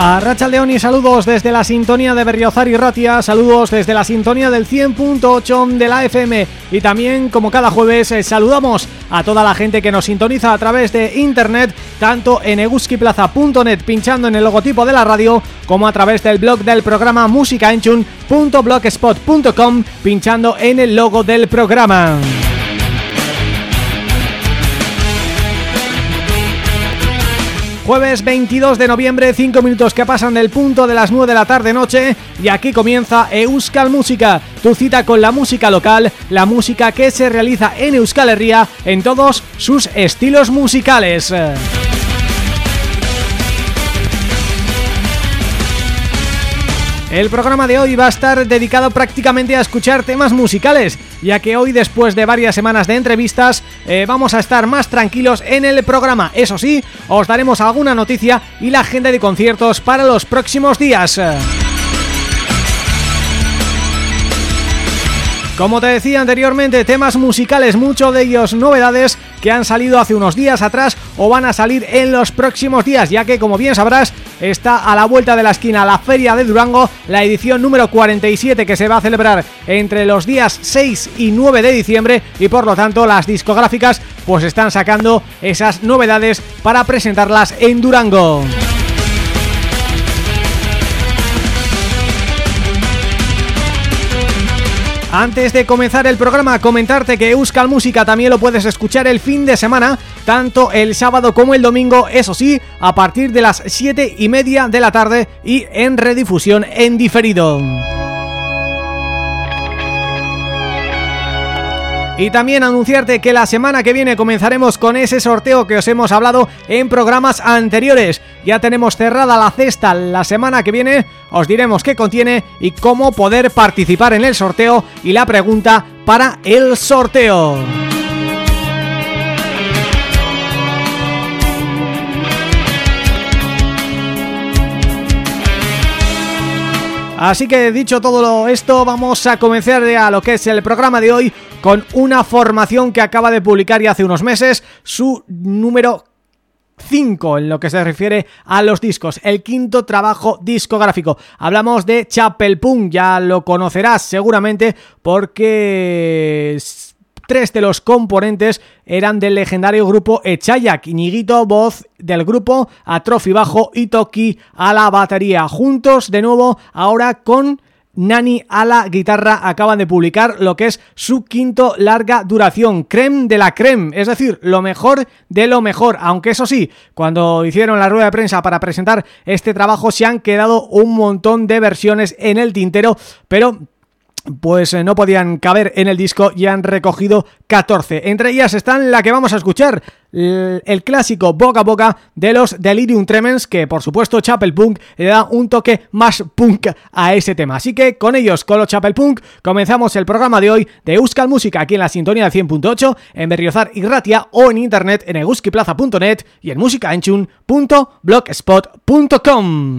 A Racha León y saludos desde la sintonía de Berriozar y Ratia, saludos desde la sintonía del 100.8 de la FM y también como cada jueves eh, saludamos a toda la gente que nos sintoniza a través de internet tanto en eguskiplaza.net pinchando en el logotipo de la radio como a través del blog del programa musicaenchun.blogspot.com pinchando en el logo del programa. Jueves 22 de noviembre, 5 minutos que pasan del punto de las 9 de la tarde-noche y aquí comienza Euskal Música, tu cita con la música local, la música que se realiza en Euskal Herria en todos sus estilos musicales. El programa de hoy va a estar dedicado prácticamente a escuchar temas musicales, ya que hoy después de varias semanas de entrevistas eh, vamos a estar más tranquilos en el programa. Eso sí, os daremos alguna noticia y la agenda de conciertos para los próximos días. Como te decía anteriormente, temas musicales, muchos de ellos novedades que han salido hace unos días atrás o van a salir en los próximos días, ya que como bien sabrás, está a la vuelta de la esquina la Feria de Durango, la edición número 47 que se va a celebrar entre los días 6 y 9 de diciembre y por lo tanto las discográficas pues están sacando esas novedades para presentarlas en Durango. Antes de comenzar el programa, comentarte que Euskal Música también lo puedes escuchar el fin de semana, tanto el sábado como el domingo, eso sí, a partir de las 7 y media de la tarde y en redifusión en diferido. Y también anunciarte que la semana que viene comenzaremos con ese sorteo que os hemos hablado en programas anteriores. Ya tenemos cerrada la cesta la semana que viene, os diremos qué contiene y cómo poder participar en el sorteo y la pregunta para el sorteo. Así que dicho todo esto, vamos a comenzar a lo que es el programa de hoy con una formación que acaba de publicar ya hace unos meses su número 5 en lo que se refiere a los discos, el quinto trabajo discográfico. Hablamos de Chapel Punk, ya lo conocerás seguramente porque tres de los componentes eran del legendario grupo Echayak, Iñiguito, voz del grupo, Atrofi bajo y Toki a la batería. Juntos de nuevo ahora con Nani a la guitarra acaban de publicar lo que es su quinto larga duración, creme de la creme, es decir, lo mejor de lo mejor, aunque eso sí, cuando hicieron la rueda de prensa para presentar este trabajo se han quedado un montón de versiones en el tintero, pero pues eh, no podían caber en el disco y han recogido 14. Entre ellas están la que vamos a escuchar, el, clásico Boca a Boca de los Delirium Tremens, que por supuesto Chapel Punk le da un toque más punk a ese tema. Así que con ellos, con los Chapel Punk, comenzamos el programa de hoy de Euskal Música aquí en la sintonía del 100.8, en Berriozar y Ratia o en internet en eguskiplaza.net y en musicaenchun.blogspot.com.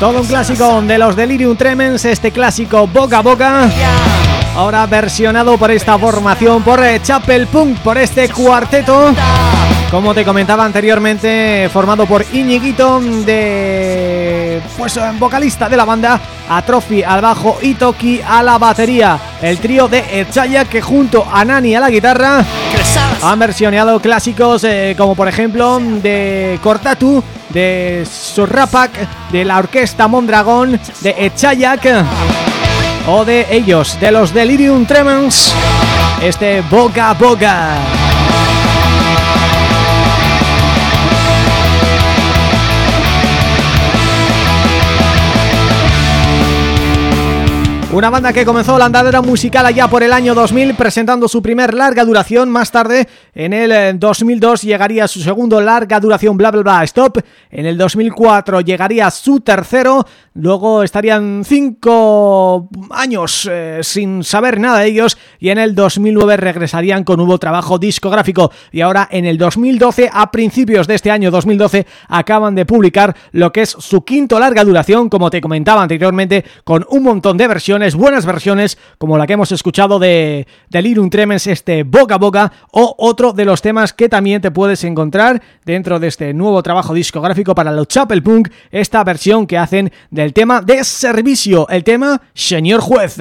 Todo un clásico de los Delirium Tremens, este clásico Boca a Boca. Ahora versionado por esta formación, por eh, Chapel Punk, por este cuarteto Como te comentaba anteriormente, formado por Iñiguito de... Pues eh, vocalista de la banda Atrofi al bajo y Toki a la batería El trío de Echaya que junto a Nani a la guitarra Han versionado clásicos eh, como por ejemplo de Cortatu de Surrapak, de la orquesta Mondragón, de Echayak o de ellos, de los Delirium Tremens, este Boca Boca. Una banda que comenzó la andadera musical allá por el año 2000 presentando su primer larga duración, más tarde en el 2002 eh, llegaría su segundo larga duración Bla Bla Bla Stop, en el 2004 llegaría su tercero, luego estarían cinco años eh, sin saber nada de ellos. Y en el 2009 regresarían con nuevo trabajo discográfico. Y ahora en el 2012, a principios de este año 2012, acaban de publicar lo que es su quinto larga duración, como te comentaba anteriormente, con un montón de versiones buenas versiones, como la que hemos escuchado de Delirium Tremens, este Boca a Boca, o otro de los temas que también te puedes encontrar dentro de este nuevo trabajo discográfico para los Chapel Punk, esta versión que hacen del tema de servicio, el tema Señor Juez.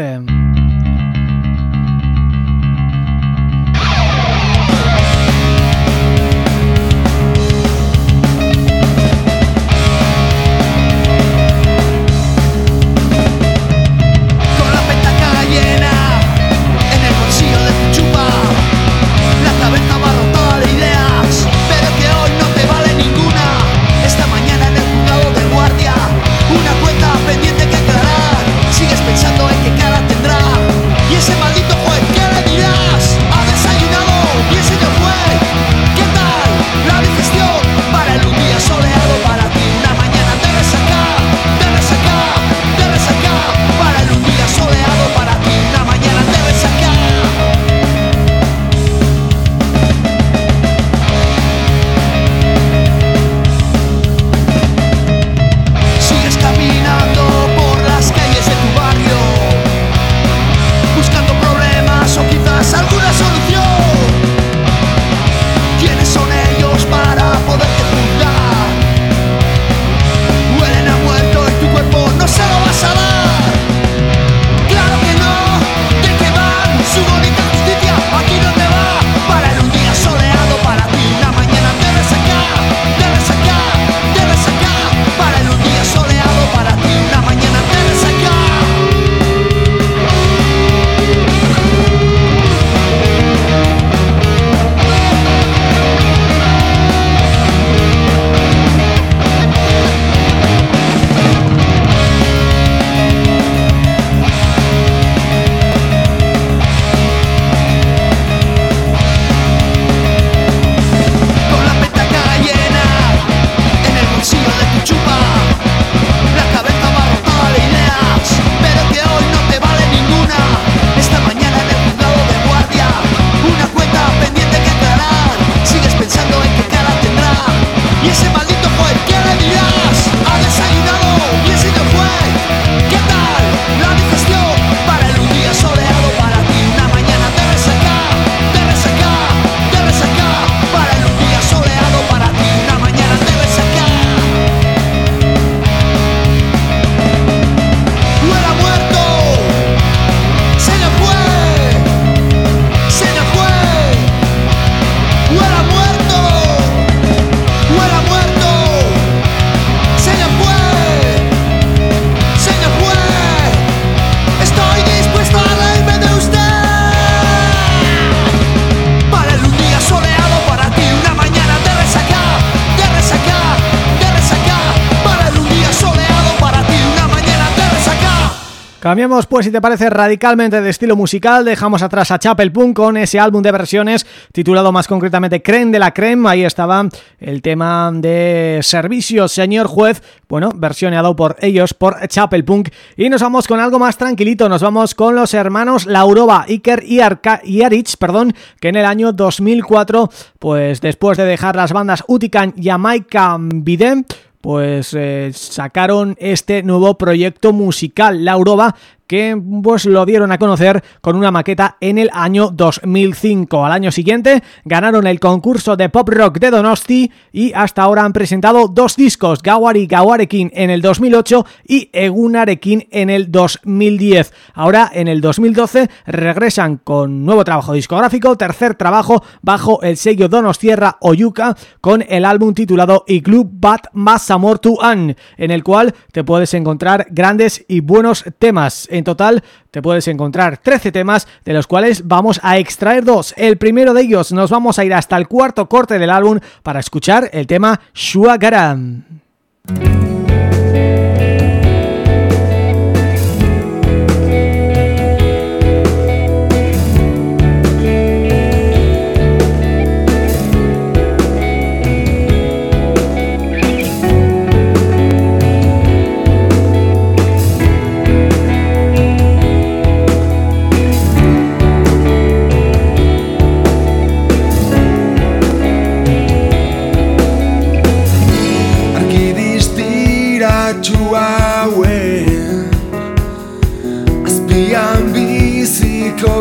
Cambiamos pues si te parece radicalmente de estilo musical, dejamos atrás a Chapel Punk con ese álbum de versiones titulado más concretamente Creme de la Creme, ahí estaba el tema de Servicio Señor Juez, bueno, versionado por ellos, por Chapel Punk. Y nos vamos con algo más tranquilito, nos vamos con los hermanos Laurova, Iker y, Arca y Arich, perdón, que en el año 2004, pues después de dejar las bandas Utican y Jamaica Bidem, pues eh, sacaron este nuevo proyecto musical, La Uroba, que pues lo dieron a conocer con una maqueta en el año 2005. Al año siguiente ganaron el concurso de pop rock de Donosti y hasta ahora han presentado dos discos, Gawari Gawarekin en el 2008 y Egunarekin en el 2010. Ahora en el 2012 regresan con nuevo trabajo discográfico, tercer trabajo bajo el sello Donostierra Oyuka con el álbum titulado Iglu Bat Masamor An, en el cual te puedes encontrar grandes y buenos temas. Total te puedes encontrar 13 temas, de los cuales vamos a extraer dos. El primero de ellos nos vamos a ir hasta el cuarto corte del álbum para escuchar el tema Shuagaram.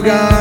God.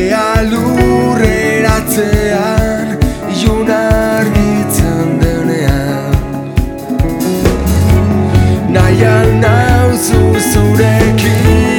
Ilea lurreratzean Iuna argitzen denean. Nahian nauzu zurekin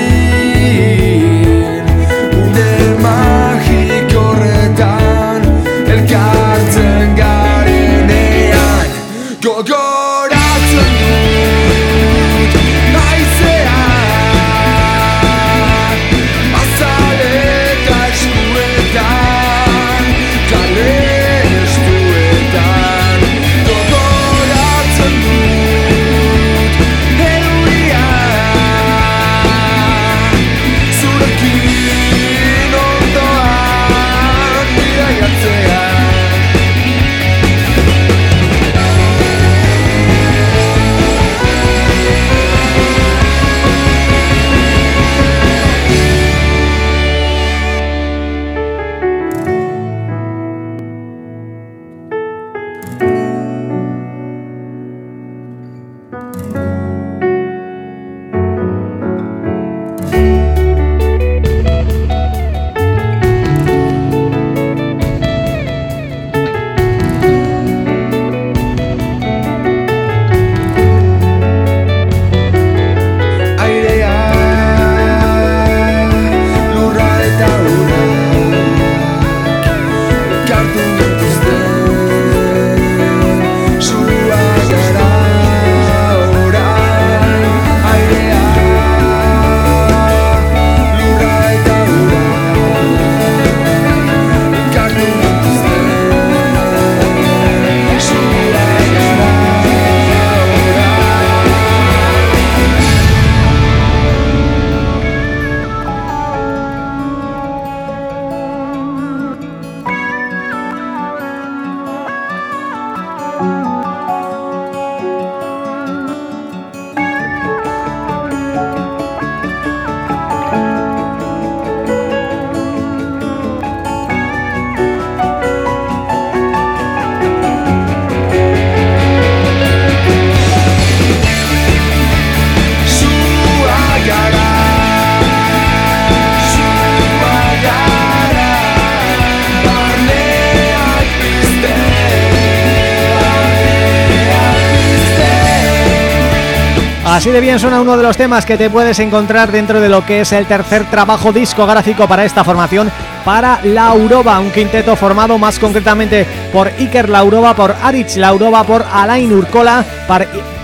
bien suena uno de los temas que te puedes encontrar dentro de lo que es el tercer trabajo discográfico para esta formación para Lauroba, un quinteto formado más concretamente por Iker Lauroba, por Aritz Lauroba, por Alain Urcola,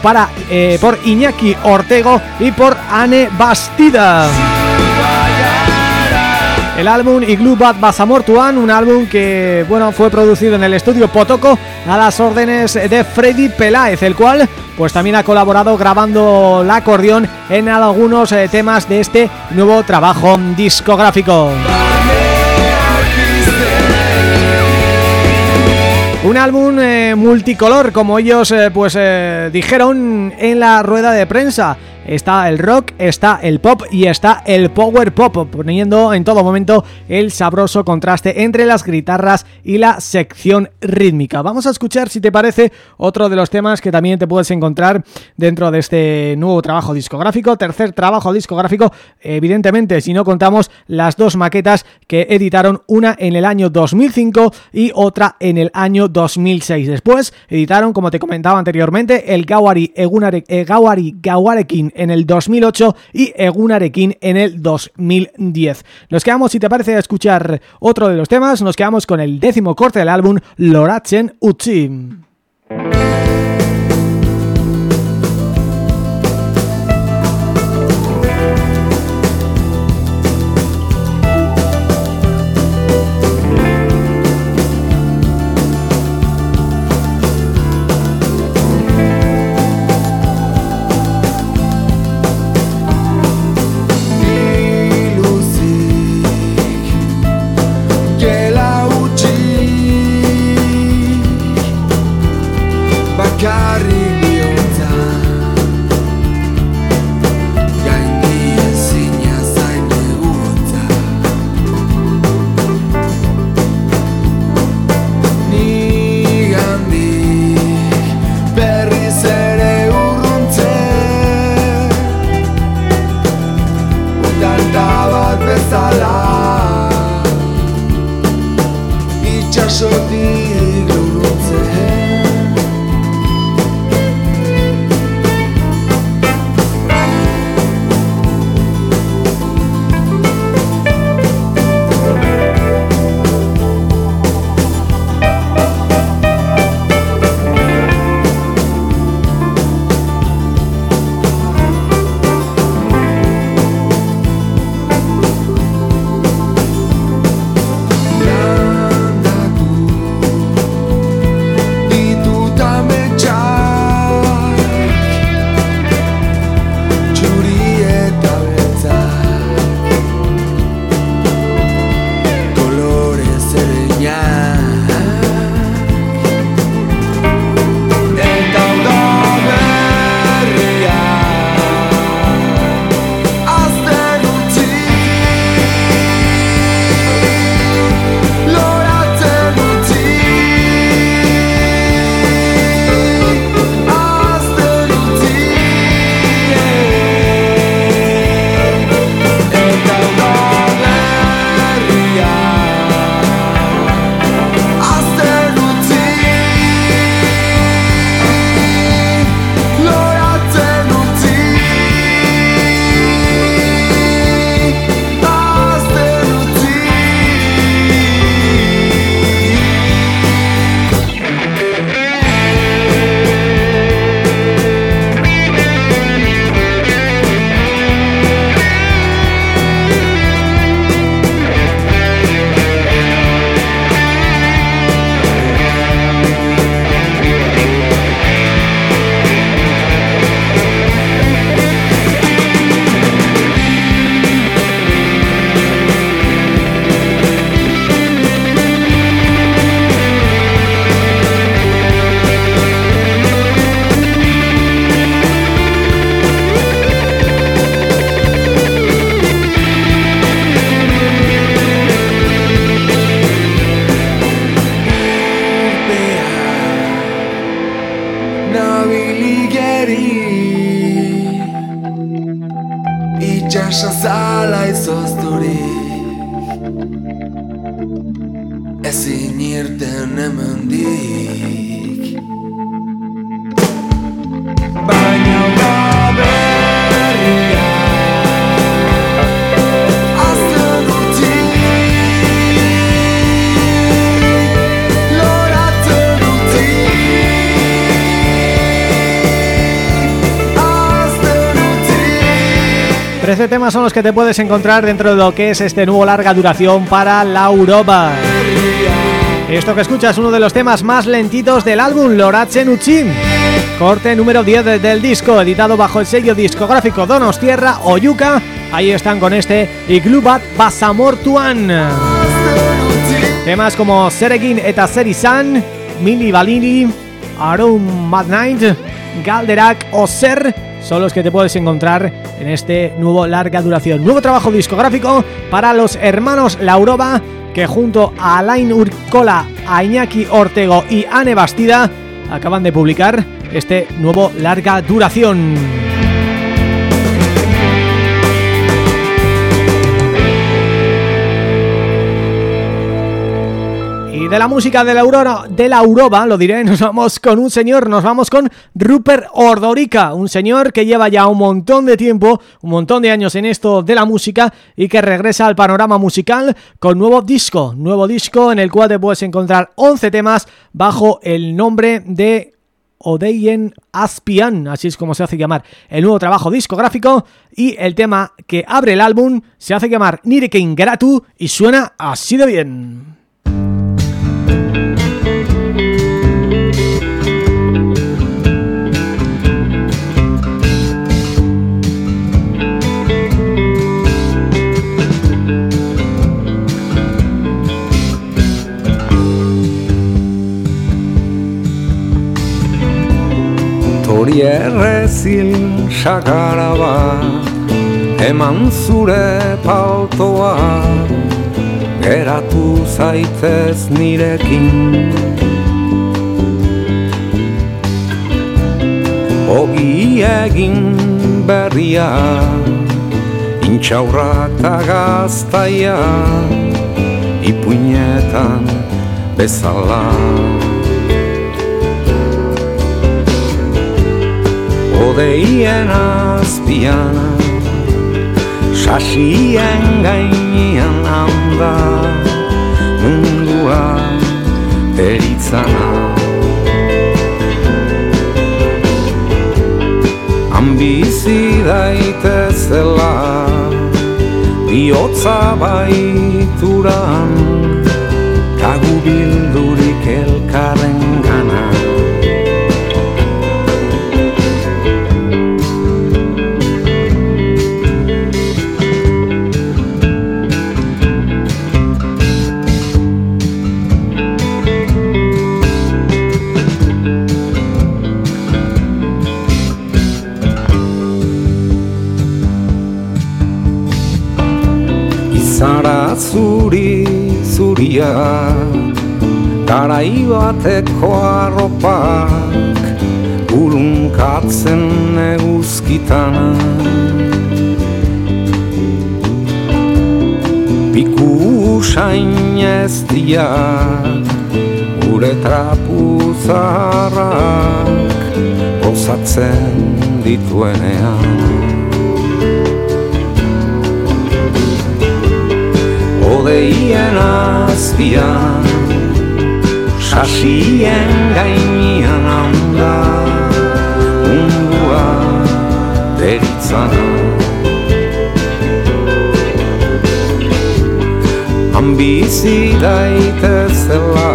para, eh, por Iñaki Ortego y por Anne Bastida. El álbum Igloo Bad Basamortuan, un álbum que bueno fue producido en el estudio Potoco a las órdenes de Freddy Peláez, el cual pues también ha colaborado grabando el acordeón en algunos eh, temas de este nuevo trabajo discográfico. Un álbum eh, multicolor, como ellos eh, pues dijeron en la rueda de prensa está el rock, está el pop y está el power pop, poniendo en todo momento el sabroso contraste entre las guitarras y la sección rítmica. Vamos a escuchar, si te parece, otro de los temas que también te puedes encontrar dentro de este nuevo trabajo discográfico, tercer trabajo discográfico, evidentemente, si no contamos las dos maquetas que editaron, una en el año 2005 y otra en el año 2006. Después editaron, como te comentaba anteriormente, el Gawari Egunare, eh, Gawari Gawarekin en el 2008 y Egunarekin en el 2010. Nos quedamos, si te parece, a escuchar otro de los temas, nos quedamos con el décimo corte del álbum Trece este temas son los que te puedes encontrar dentro de lo que es este nuevo larga duración para la Europa. Esto que escuchas es uno de los temas más lentitos del álbum Loratzen Uchin Corte número 10 del disco, editado bajo el sello discográfico Donos Tierra Oyuka. Ahí están con este Iglubat Basamortuan. Temas como Seregin eta Serisan, Mili Balini, Arum Mad Night, Galderak o Ser son los que te puedes encontrar en este nuevo larga duración. Nuevo trabajo discográfico para los hermanos Lauroba que junto a Alain Urcola, a Iñaki Ortego y Anne Bastida acaban de publicar este nuevo larga duración. De la música de la Aurora, de la Aurora, lo diré, nos vamos con un señor, nos vamos con Rupert Ordorica, un señor que lleva ya un montón de tiempo, un montón de años en esto de la música y que regresa al panorama musical con nuevo disco, nuevo disco en el cual te puedes encontrar 11 temas bajo el nombre de Odeyen Aspian, así es como se hace llamar el nuevo trabajo discográfico y el tema que abre el álbum se hace llamar Nireke Gratu y suena así de bien. Hori errezil sakara bat Eman zure paltoa Geratu zaitez nirekin. Ogi egin berria Intxaurra eta gaztaia Ipuinetan bezala Odeien azpian Sasien gainean handa Mundua eritzana Ambizi daitezela Biotza baituran Kagu bildurik elkarren zuria Garai bateko arropak Urunkatzen eguzkitan. Piku usain ez Gure trapu zaharrak Osatzen dituenean odeien azpian Sasien gainian handa Mundua deritzana. Ambizi daitezela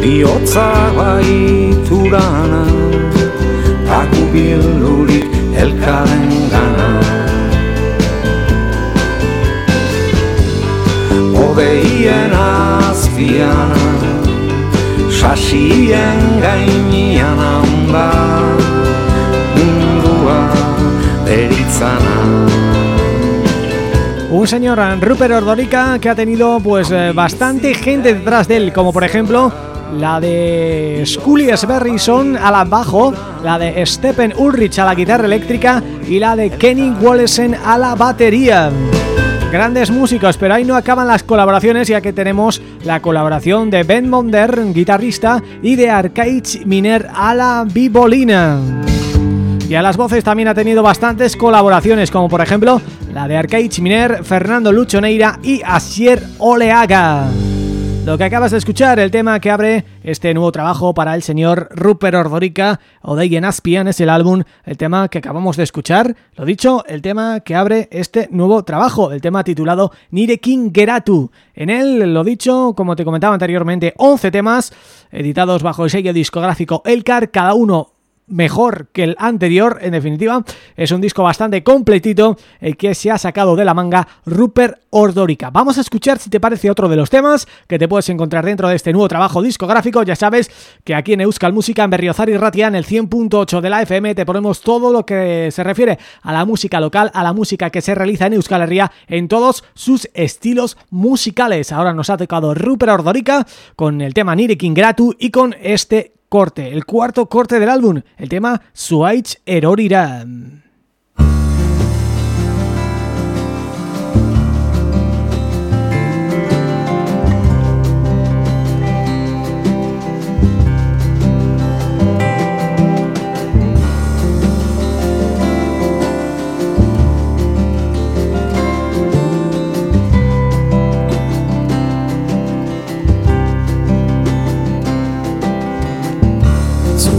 Biotza baiturana Taku bildurik elkaren gana Un señor Rupert Ordorica que ha tenido pues eh, bastante gente detrás de él, como por ejemplo la de Scully Sverrison a la bajo, la de Stephen Ulrich a la guitarra eléctrica y la de Kenny Wallesen a la batería. Grandes músicos, pero ahí no acaban las colaboraciones ya que tenemos la colaboración de Ben Monder, guitarrista, y de Arcade Miner a la bibolina. Y a las voces también ha tenido bastantes colaboraciones, como por ejemplo la de Arcade Miner, Fernando Luchoneira y Asier Oleaga. Lo que acabas de escuchar, el tema que abre este nuevo trabajo para el señor Rupert Ordorica o Deigen Aspian es el álbum, el tema que acabamos de escuchar, lo dicho, el tema que abre este nuevo trabajo, el tema titulado Nire King Geratu. En él, lo dicho, como te comentaba anteriormente, 11 temas editados bajo el sello discográfico Elcar, cada uno mejor que el anterior, en definitiva, es un disco bastante completito el que se ha sacado de la manga Rupert Ordorica. Vamos a escuchar si te parece otro de los temas que te puedes encontrar dentro de este nuevo trabajo discográfico, ya sabes que aquí en Euskal Música, en Berriozar y Ratia, en el 100.8 de la FM, te ponemos todo lo que se refiere a la música local, a la música que se realiza en Euskal Herria, en todos sus estilos musicales. Ahora nos ha tocado Rupert Ordorica con el tema Nirekin Gratu y con este corte, el cuarto corte del álbum, el tema Suaich Erorira.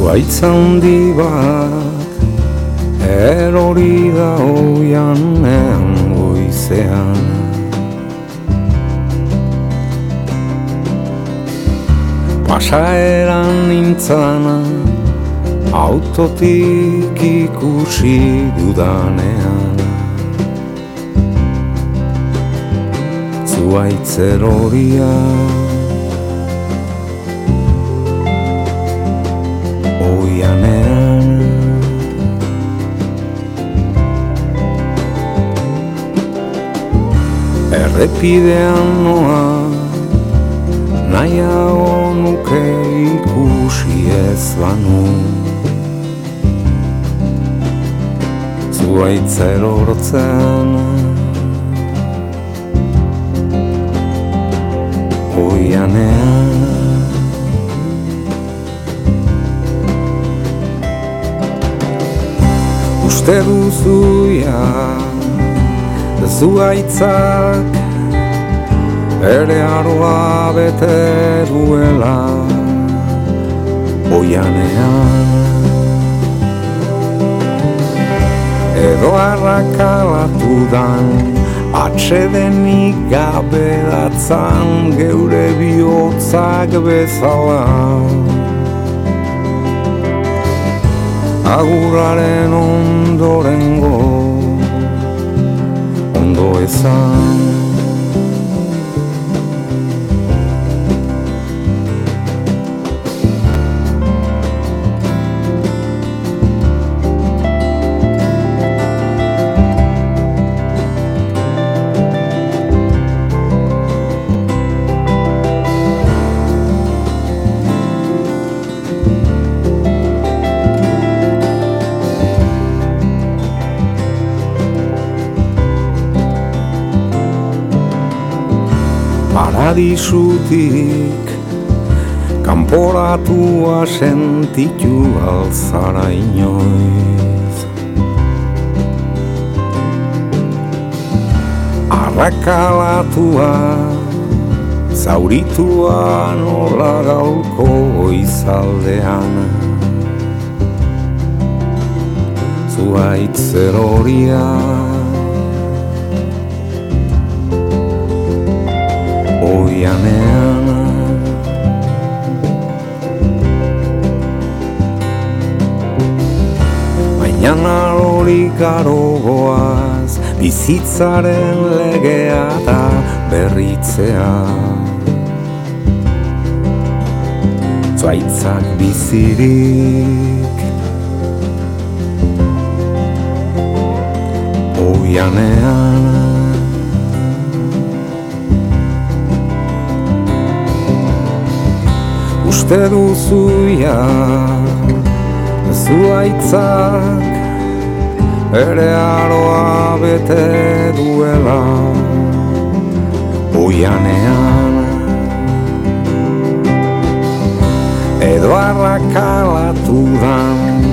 Zuaitz handi bat Erori da oianean goizean. Pasaeran nintzana Autotik ikusi dudanean. Zuaitz erorian oianean. Errepidean noa Nahiago nuke ikusi ez banu. Zuaitza erortzen Oianean uste duzuia Zuaitzak ere aroa bete duela Oianean Edo arrakalatu dan Atxedenik gabe datzan geure bihotzak bezala agurraren ondorengo ondo ezan paradisutik. Kanporatua sentitu alzara inoiz. Arrakalatua Zauritua nola gauko izaldean Zuaitzer horiak oianean Baina hori garo goaz Bizitzaren legea da berritzea. Zuaitzak bizirik. Oianean uste duzuia. Zuaitzak ere aroa bete duela. Oianean. Edo arrakalatu dan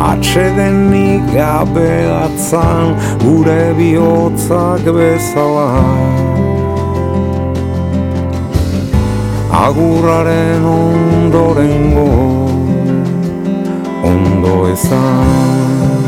Atxedenik gabe atzan Gure bihotzak bezala agurraren ondorengo ondo ezan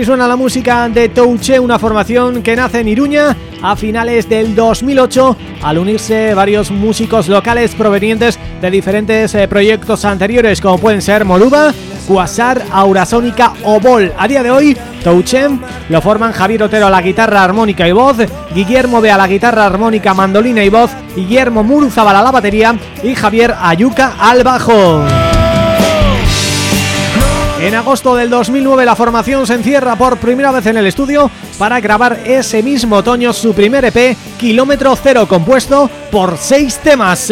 Así suena la música de Touche, una formación que nace en Iruña a finales del 2008 al unirse varios músicos locales provenientes de diferentes eh, proyectos anteriores como pueden ser Moruba, Quasar, Aurasónica o Bol. A día de hoy, Touche lo forman Javier Otero a la guitarra armónica y voz, Guillermo B a la guitarra armónica, mandolina y voz, Guillermo Muruzabal a la batería y Javier Ayuca al bajo. En agosto del 2009 la formación se encierra por primera vez en el estudio para grabar ese mismo otoño su primer EP, Kilómetro Cero, compuesto por seis temas.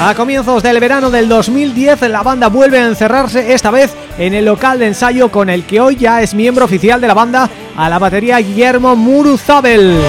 A comienzos del verano del 2010 la banda vuelve a encerrarse esta vez en el local de ensayo con el que hoy ya es miembro oficial de la banda a la batería Guillermo Muruzabel.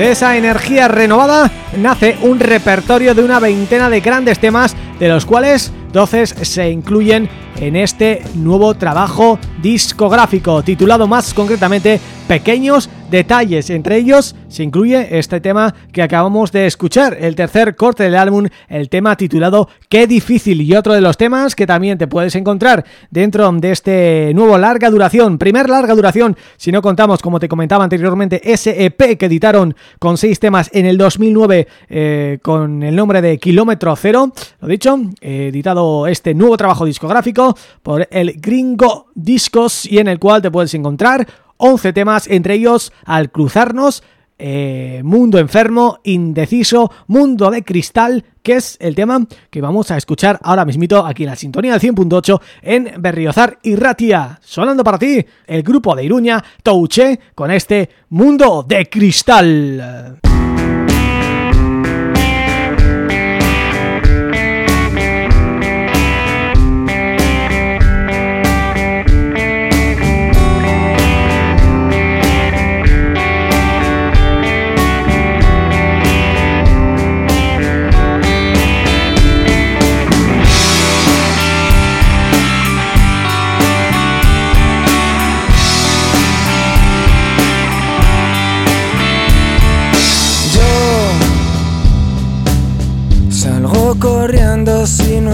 De esa energía renovada nace un repertorio de una veintena de grandes temas de los cuales 12 se incluyen en este nuevo trabajo discográfico titulado más concretamente Pequeños detalles, entre ellos se incluye este tema que acabamos de escuchar, el tercer corte del álbum, el tema titulado Qué difícil y otro de los temas que también te puedes encontrar dentro de este nuevo larga duración, primer larga duración, si no contamos como te comentaba anteriormente, SEP que editaron con seis temas en el 2009 eh, con el nombre de Kilómetro Cero, lo dicho, editado este nuevo trabajo discográfico por el Gringo Discos y en el cual te puedes encontrar 11 temas, entre ellos Al Cruzarnos, eh, Mundo Enfermo, Indeciso, Mundo de Cristal, que es el tema que vamos a escuchar ahora mismito aquí en la sintonía del 100.8 en Berriozar y Ratia. Sonando para ti el grupo de Iruña, Touche, con este Mundo de Cristal.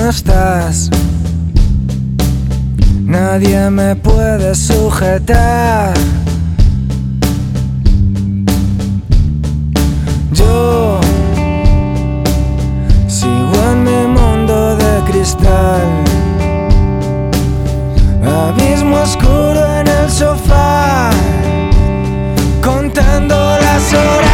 Estás. Nadie me puede sujetar. Yo sigo en mi mundo de cristal. Abismo oscuro en el sofá, contando las horas.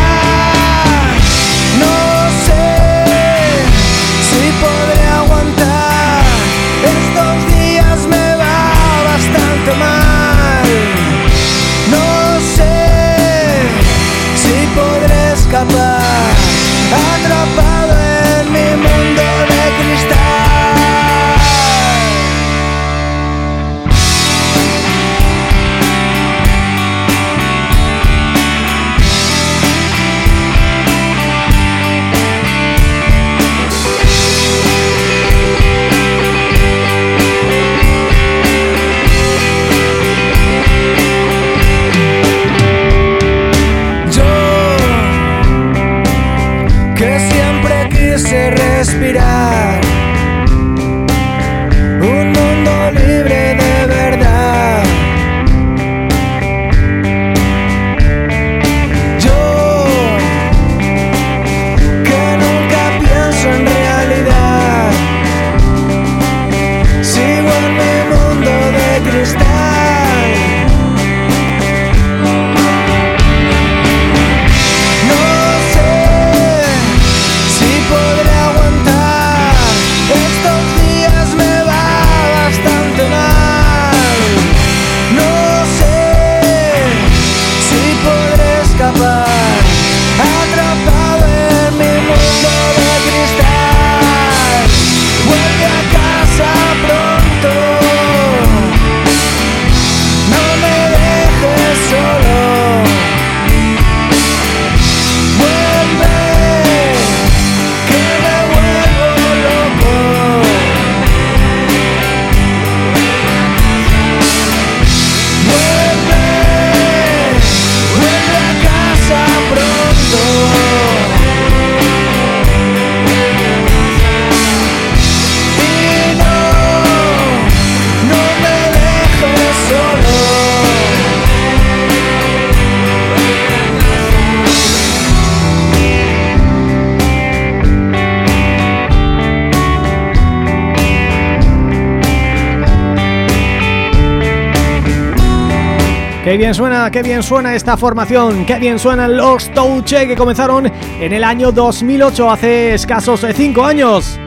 Qué bien suena, qué bien suena esta formación, qué bien suenan los Touche que comenzaron en el año 2008, hace escasos 5 años.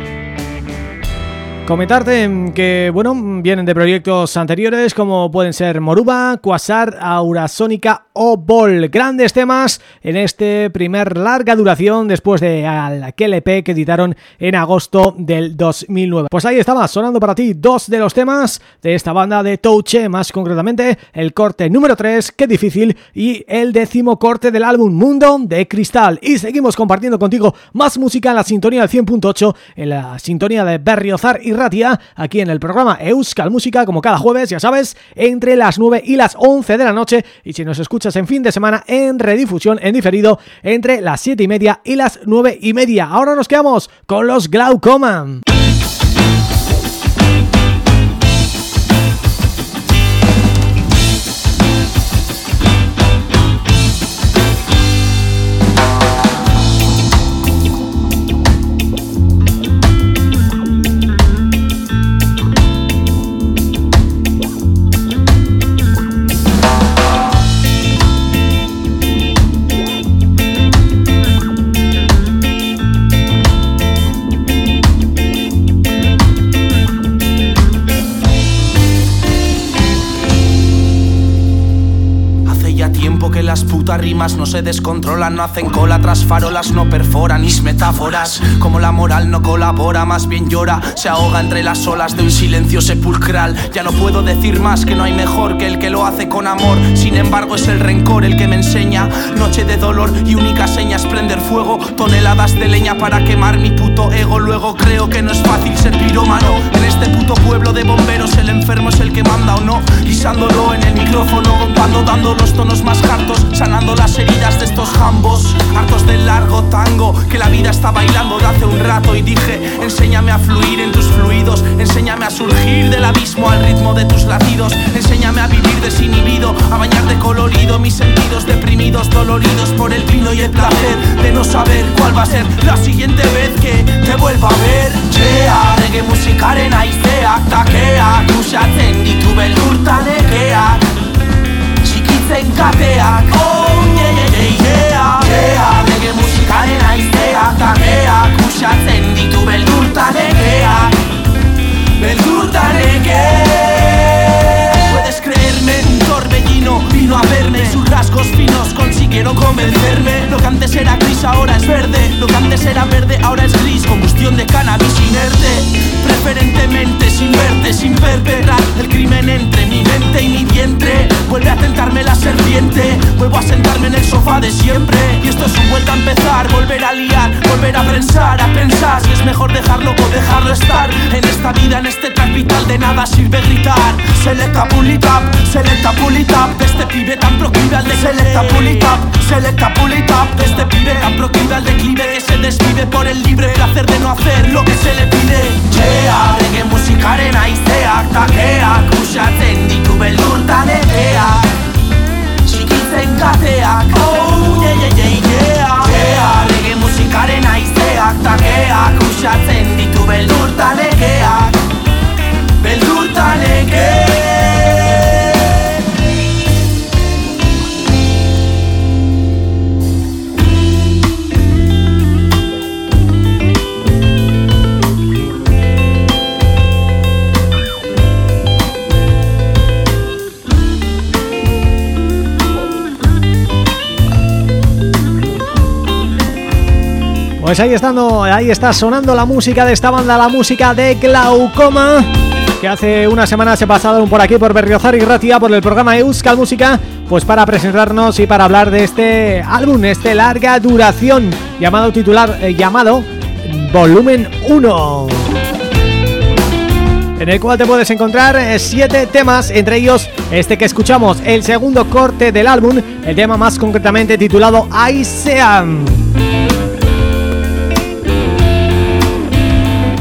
Comentarte que, bueno, vienen de proyectos anteriores como pueden ser Moruba, Quasar, Aurasónica o Bol. Grandes temas en este primer larga duración después de aquel EP que editaron en agosto del 2009. Pues ahí estaba, sonando para ti dos de los temas de esta banda de Touche, más concretamente el corte número 3, Qué difícil, y el décimo corte del álbum Mundo de Cristal. Y seguimos compartiendo contigo más música en la sintonía del 100.8, en la sintonía de Berriozar y Ratia, aquí en el programa Euskal Música, como cada jueves, ya sabes, entre las 9 y las 11 de la noche, y si nos escuchas en fin de semana, en redifusión, en diferido, entre las 7 y media y las 9 y media. Ahora nos quedamos con los Rimas no se descontrolan, no hacen cola tras farolas, no perforan mis metáforas. Como la moral no colabora, más bien llora, se ahoga entre las olas de un silencio sepulcral. Ya no puedo decir más que no hay mejor que el que lo hace con amor. Sin embargo, es el rencor el que me enseña. Noche de dolor y única seña es prender fuego. Toneladas de leña para quemar mi puto ego. Luego creo que no es fácil ser pirómano. En este puto pueblo de bomberos, el enfermo es el que manda o no. Guisándolo en el micrófono, cuando dando los tonos más hartos, sanando las heridas de estos jambos, hartos del largo tango que la vida está bailando de hace un rato y dije, enséñame a fluir en tus fluidos, enséñame a surgir del abismo al ritmo de tus latidos, enséñame a vivir desinhibido, a bañar de colorido mis sentidos deprimidos, doloridos por el vino y el placer de no saber cuál va a ser la siguiente vez que te vuelva a ver. Chea, reggae musikaren aizeak takeak, usatzen ditu beldurtan txikitzen kateak, oh! batamea kuxatzen ditu beldurtan egea beldurtan egea vino a verme Sus rasgos finos consiguieron convencerme. Lo que antes era gris ahora es verde. Lo que antes era verde ahora es gris Combustión de cannabis inerte. Preferentemente sin verte, sin perpetrar el crimen entre mi mente y mi vientre. Vuelve a tentarme la serpiente. Vuelvo a sentarme en el sofá de siempre. Y esto es un vuelta a empezar. Volver a liar, volver a pensar, a pensar Si es mejor dejarlo o dejarlo estar. En esta vida, en este track vital de nada sirve gritar. Selecta pulitap, selecta pulitap De este pibe tan proclive al de Selecta pulitap, selecta pulitap De este pibe tan proclive al declive. Que se desvive por el libre placer de no hacer lo que se le pide. Yeah, Lege musikaren aizeak takeak Usatzen ditu beldurtan egeak Txikitzen kateak. Oh, yeah, yeah, yeah, yeah. Yeah, lege musikaren aizeak takeak Usatzen ditu beldurtan egeak Beldurtan egeak Pues ahí estando, ahí está sonando la música de esta banda, la música de Glaucoma que hace una semana se pasaron por aquí por Berriozar y Ratia por el programa Euskal Música pues para presentarnos y para hablar de este álbum, este larga duración llamado titular eh, llamado Volumen 1 en el cual te puedes encontrar eh, siete temas, entre ellos este que escuchamos, el segundo corte del álbum, el tema más concretamente titulado I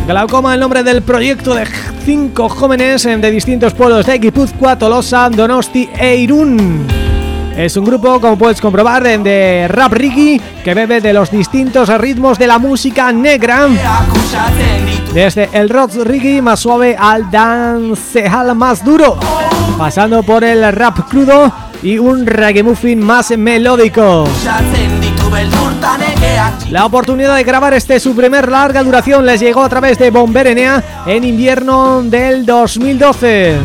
Glaucoma, el nombre del proyecto de cinco jóvenes de distintos pueblos de Guipúzcoa, Tolosa, Donosti e Irún. Es un grupo, como puedes comprobar, de rap reggae que bebe de los distintos ritmos de la música negra. Desde el rock reggae más suave al dancehall más duro, pasando por el rap crudo y un reggae muffin más melódico. La oportunidad de grabar este su primer larga duración les llegó a través de Bomberenea en invierno del 2012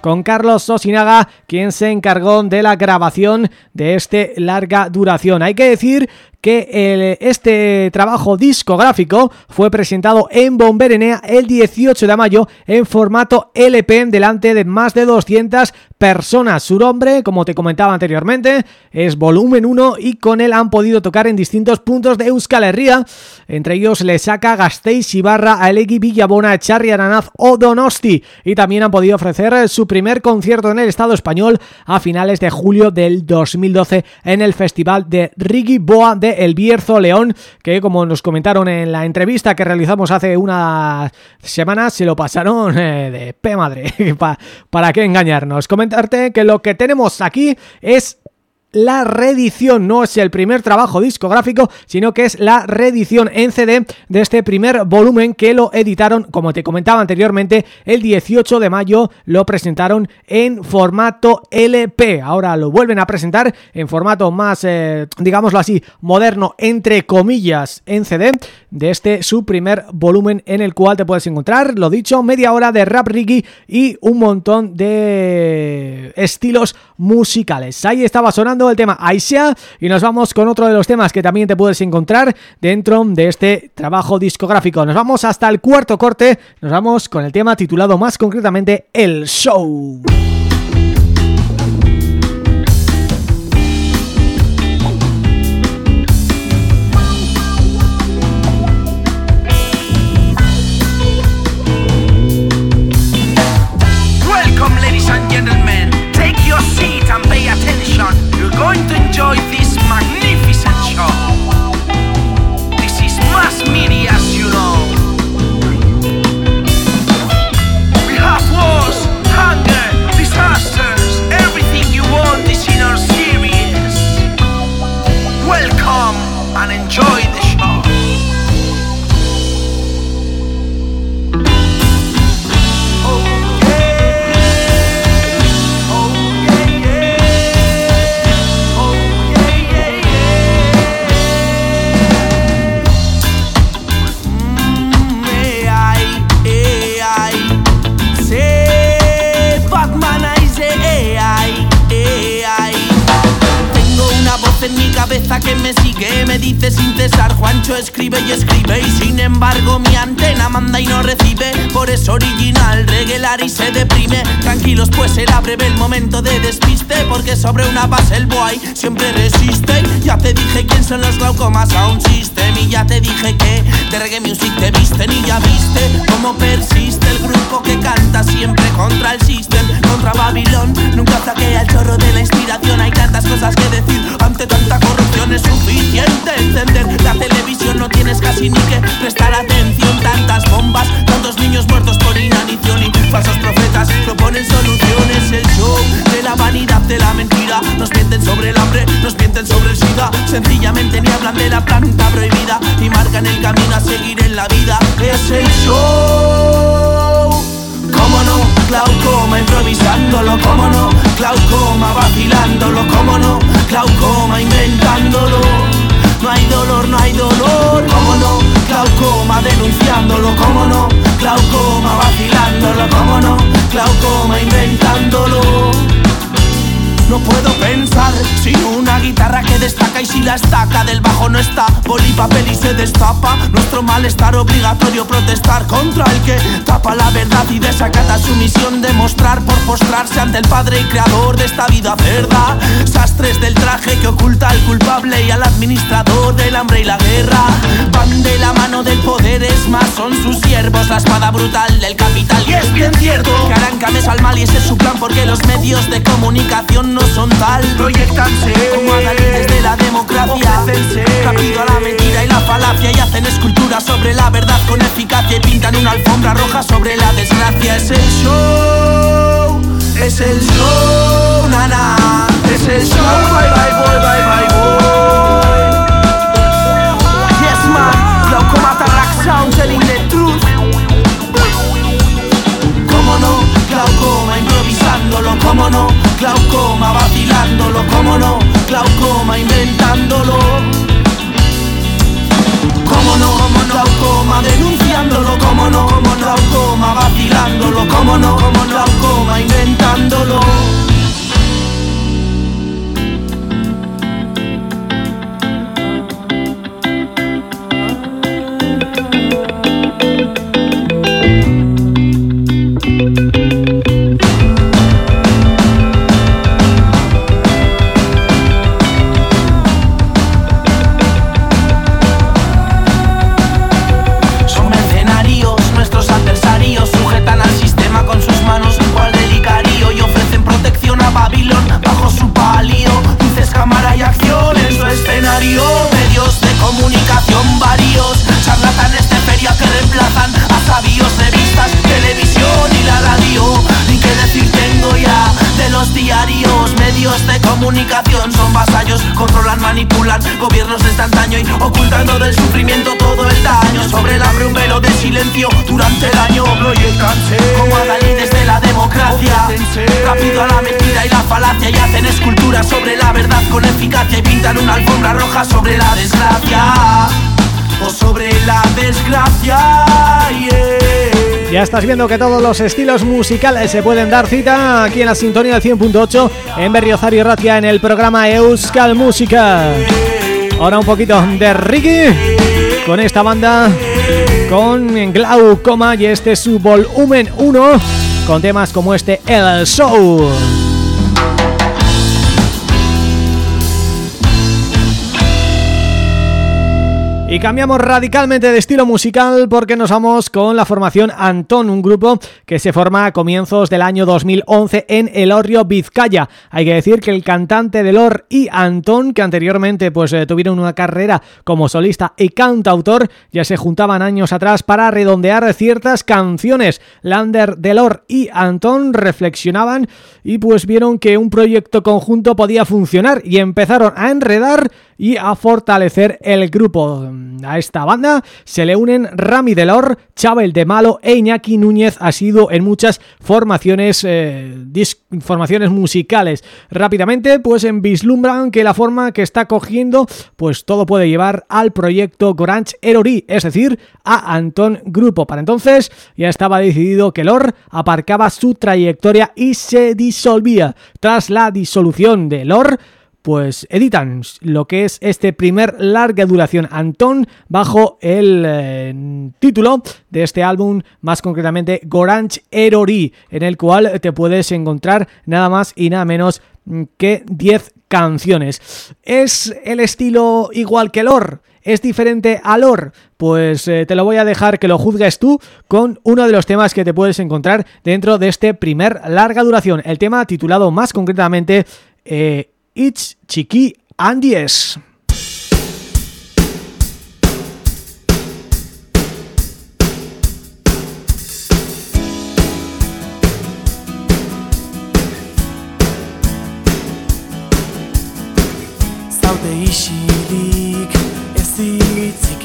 con Carlos Sosinaga, quien se encargó de la grabación de este larga duración. Hay que decir que este trabajo discográfico fue presentado en Bomberenea el 18 de mayo en formato LP delante de más de 200 personas. Su nombre, como te comentaba anteriormente, es Volumen 1 y con él han podido tocar en distintos puntos de Euskal Herria. Entre ellos le saca Gasteiz, Ibarra, Alegui, Villabona, Charri, Aranaz o Donosti. Y también han podido ofrecer su primer concierto en el Estado español a finales de julio del 2012 en el Festival de Rigi Boa El Bierzo León, que como nos comentaron en la entrevista que realizamos hace unas semanas, se lo pasaron eh, de p madre, para qué engañarnos que lo que tenemos aquí es la reedición, no es el primer trabajo discográfico, sino que es la reedición en CD de este primer volumen que lo editaron, como te comentaba anteriormente, el 18 de mayo lo presentaron en formato LP. Ahora lo vuelven a presentar en formato más, eh, digámoslo así, moderno, entre comillas, en CD, de este su primer volumen en el cual te puedes encontrar, lo dicho, media hora de rap reggae y un montón de estilos musicales. Ahí estaba sonando el tema Aisha y nos vamos con otro de los temas que también te puedes encontrar dentro de este trabajo discográfico. Nos vamos hasta el cuarto corte, nos vamos con el tema titulado más concretamente El Show. Boy siempre Nuestro malestar obligatorio protestar contra el que tapa la verdad y desacata su misión de mostrar por postrarse ante el padre y creador de esta vida cerda. Sastres del traje que oculta al culpable y al administrador del hambre y la guerra. Van de la mano del poder, es más, son sus siervos, la espada brutal del capital. Y es bien cierto que harán cabeza al mal y ese es su plan porque los medios de comunicación no son tal Proyectanse como adalides de la democracia Rápido a la mentira y la falacia Y hacen sobre la verdad con eficacia Y pintan una alfombra roja sobre la desgracia. Es el show, es el show, nana. Es el show, bye bye boy, bye bye boy. Yes man, glaucoma rack sound telling the truth. Cómo no, glaucoma improvisándolo, cómo no Glaucoma vacilándolo, cómo no, glaucoma inventándolo. No, cómo no, denunciándolo, cómo no, cómo no, glaucoma vacilándolo, cómo no, cómo no, glaucoma inventándolo. Ocultando del sufrimiento todo el daño. Sobre el abre un velo de silencio durante el año. Proyectanse como Adalí desde la democracia. Rápido a la mentira y la falacia Y hacen esculturas sobre la verdad con eficacia Y pintan una alfombra roja sobre la desgracia. O sobre la desgracia Ya estás viendo que todos los estilos musicales se pueden dar cita aquí en la sintonía del 100.8 en Berriozar y Ratia en el programa Euskal Música. Ahora un poquito de Ricky con esta banda con Glaucoma y este es su volumen 1 con temas como este El Show. Cambiamos radicalmente de estilo musical porque nos vamos con la formación Antón, un grupo que se forma a comienzos del año 2011 en Elorrio, Vizcaya. Hay que decir que el cantante de Lor y Antón, que anteriormente pues eh, tuvieron una carrera como solista y cantautor, ya se juntaban años atrás para redondear ciertas canciones. Lander, Delor y Antón reflexionaban y pues vieron que un proyecto conjunto podía funcionar y empezaron a enredar y a fortalecer el grupo. A esta banda se le unen Rami Delor, Chabel de Malo e Iñaki Núñez ha sido en muchas formaciones eh, formaciones musicales. Rápidamente pues en vislumbran que la forma que está cogiendo pues todo puede llevar al proyecto Goranch Erori, es decir, a Antón Grupo. Para entonces ya estaba decidido que Lor aparcaba su trayectoria y se disolvía. Tras la disolución de Lor pues editan lo que es este primer larga duración Antón bajo el eh, título de este álbum, más concretamente Goranch Erori, en el cual te puedes encontrar nada más y nada menos que 10 canciones. ¿Es el estilo igual que Lor? ¿Es diferente a Lor? Pues eh, te lo voy a dejar que lo juzgues tú con uno de los temas que te puedes encontrar dentro de este primer larga duración. El tema titulado más concretamente... Eh, It's Chiqui Andies.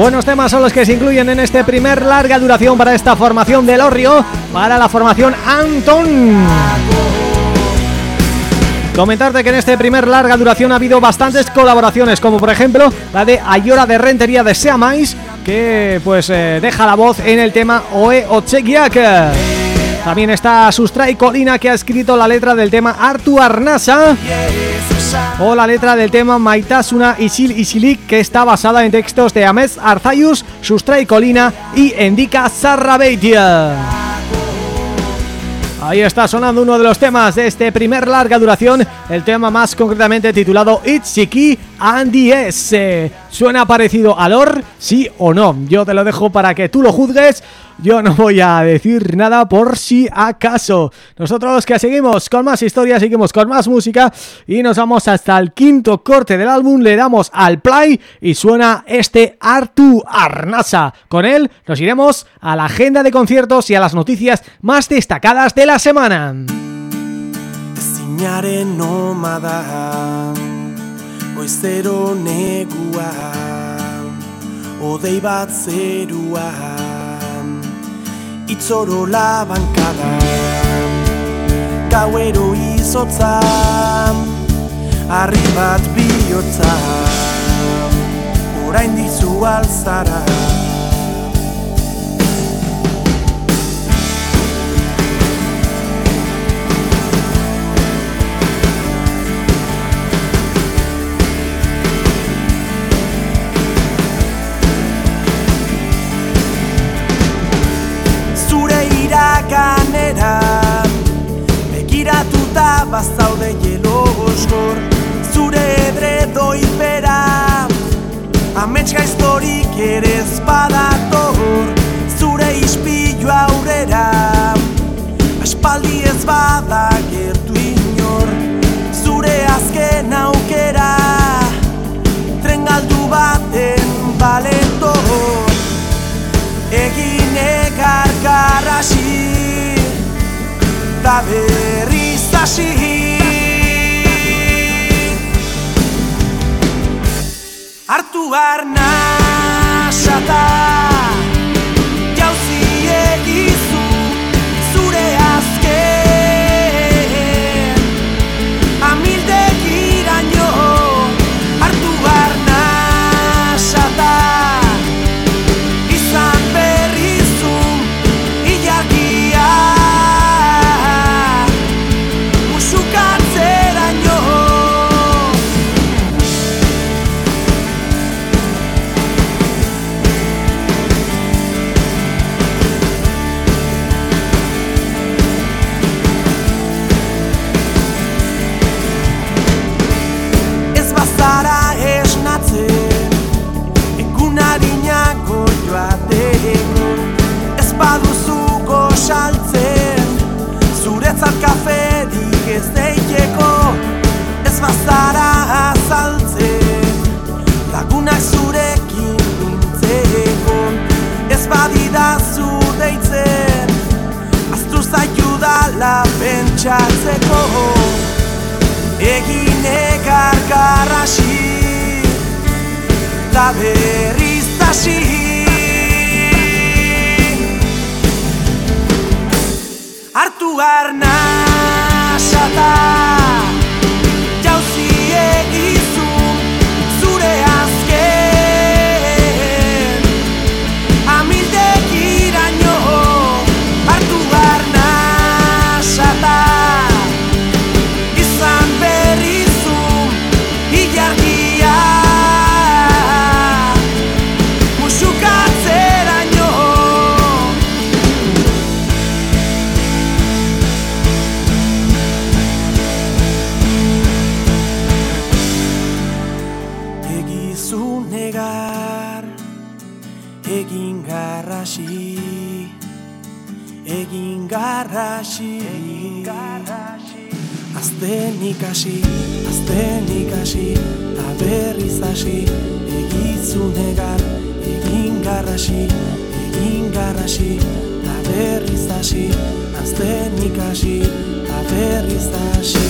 Buenos temas son los que se incluyen en este primer larga duración para esta formación del Orrio, para la formación Anton. Comentarte que en este primer larga duración ha habido bastantes colaboraciones, como por ejemplo la de Ayora de Rentería de Seamais, que pues eh, deja la voz en el tema Oe Ochegiak. También está Sustray Colina que ha escrito la letra del tema Artu Arnasa o la letra del tema Maitasuna Isil Isilik que está basada en textos de Amez Arzayus, Sustray Colina y Endika Sarrabeitia. Ahí está sonando uno de los temas de este primer larga duración, el tema más concretamente titulado Itziki Andy S. ¿Suena parecido a Lor? ¿Sí o no? Yo te lo dejo para que tú lo juzgues yo no voy a decir nada por si acaso. Nosotros que seguimos con más historias, seguimos con más música y nos vamos hasta el quinto corte del álbum, le damos al play y suena este Artu Arnasa. Con él nos iremos a la agenda de conciertos y a las noticias más destacadas de la semana. Itzoro labankada Gauero izotza Arri bat bihotza Horain dizu alzara bazaude jelo oskor Zure edre doipera Amets gaiztorik ere ezpadator Zure ispilu aurrera. Espaldi ez bada gertu inor Zure azken aukera. Tren galdu baten baleto Egin ekar garrasi da berriz ikasi Artu arna dela pentsatzeko. Egin ekar garrasi Ta berriz tasi Artu garna satan berriz hasi, egizu negar, egin garrasi, egin garrasi, ta berriz hasi, azten ikasi, ta berriz hasi.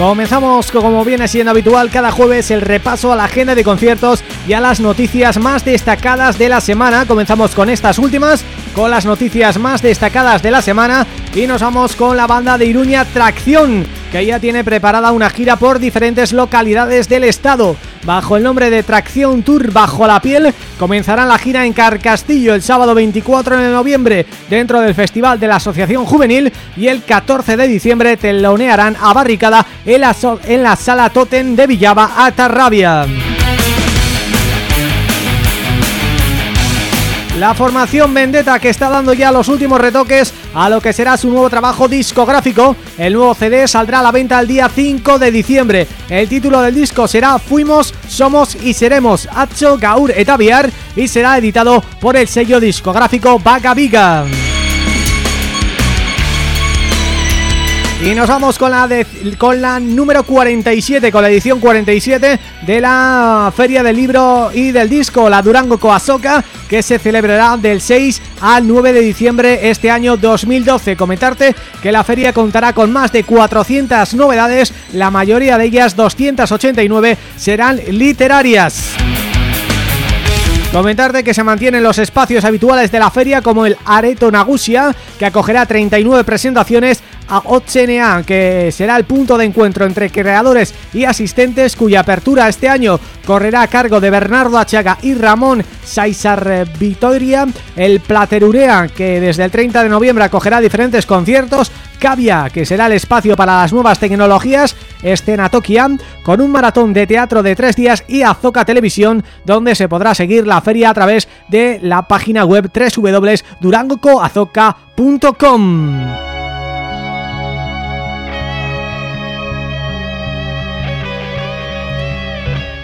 Comenzamos como viene siendo habitual cada jueves el repaso a la agenda de conciertos y a las noticias más destacadas de la semana. Comenzamos con estas últimas, con las noticias más destacadas de la semana y nos vamos con la banda de Iruña Tracción, que ya tiene preparada una gira por diferentes localidades del estado. Bajo el nombre de Tracción Tour Bajo la Piel, comenzarán la gira en Carcastillo el sábado 24 de noviembre dentro del Festival de la Asociación Juvenil y el 14 de diciembre telonearán a Barricada en la, en la Sala Totem de Villaba, Atarrabia. La formación Vendetta que está dando ya los últimos retoques a lo que será su nuevo trabajo discográfico. El nuevo CD saldrá a la venta el día 5 de diciembre. El título del disco será Fuimos, Somos y Seremos Hacho Gaur Etaviar y será editado por el sello discográfico Vaga Viga. Y nos vamos con la con la número 47, con la edición 47 de la Feria del Libro y del Disco, la Durango Coazoca, que se celebrará del 6 al 9 de diciembre este año 2012. Comentarte que la feria contará con más de 400 novedades, la mayoría de ellas 289 serán literarias. Comentarte que se mantienen los espacios habituales de la feria como el Areto Nagusia, que acogerá 39 presentaciones a OCNA, que será el punto de encuentro entre creadores y asistentes cuya apertura este año correrá a cargo de Bernardo Achaga y Ramón Saizar Vitoria, el Platerurea, que desde el 30 de noviembre acogerá diferentes conciertos, Cavia, que será el espacio para las nuevas tecnologías, Escena Tokia, con un maratón de teatro de tres días y Azoka Televisión, donde se podrá seguir la feria a través de la página web www.durangocoazoka.com.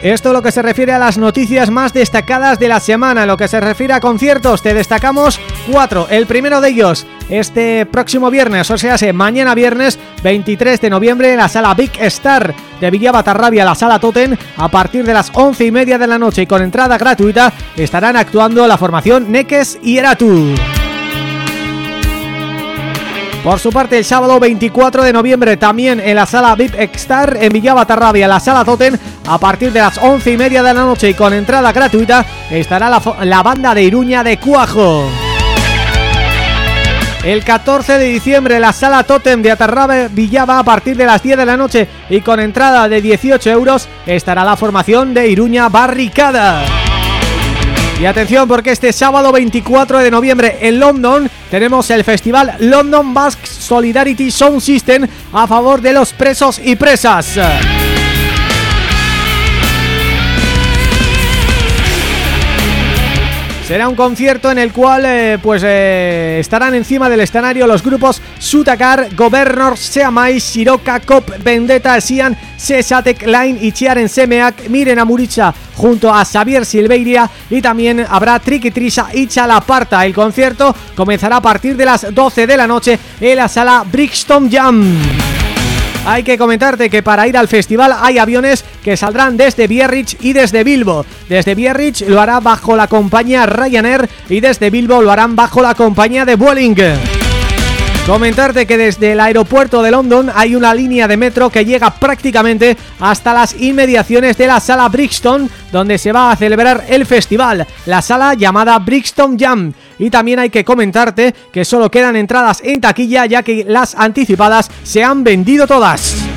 Esto lo que se refiere a las noticias más destacadas de la semana Lo que se refiere a conciertos, te destacamos cuatro. El primero de ellos, este próximo viernes, o sea, mañana viernes 23 de noviembre en la sala Big Star de Villa Batarrabia, la sala Totem A partir de las once y media de la noche y con entrada gratuita estarán actuando la formación Neques y Eratu por su parte, el sábado 24 de noviembre, también en la sala VIP Star en Villabatarrabia, la sala Totem, a partir de las once y media de la noche y con entrada gratuita, estará la, banda de Iruña de Cuajo. El 14 de diciembre la sala Totem de Atarrabe Villaba a partir de las 10 de la noche y con entrada de 18 euros estará la formación de Iruña Barricada. Y atención porque este sábado 24 de noviembre en London tenemos el festival London Basque Solidarity Sound System a favor de los presos y presas. Será un concierto en el cual eh, pues eh, estarán encima del escenario los grupos Sutakar, Governor, Seamai, Shiroka, Cop, Vendetta, Sian, Sesatek, Line y Chiaren Semeak, Miren Amuricha junto a Xavier Silveiria y también habrá Triki Trisha y Chalaparta. El concierto comenzará a partir de las 12 de la noche en la sala Brixton Jam. Hay que comentarte que para ir al festival hay aviones que saldrán desde Biarritz y desde Bilbo. Desde Biarritz lo hará bajo la compañía Ryanair y desde Bilbo lo harán bajo la compañía de Vueling. Comentarte que desde el aeropuerto de London hay una línea de metro que llega prácticamente hasta las inmediaciones de la sala Brixton donde se va a celebrar el festival, la sala llamada Brixton Jam y también hay que comentarte que solo quedan entradas en taquilla ya que las anticipadas se han vendido todas.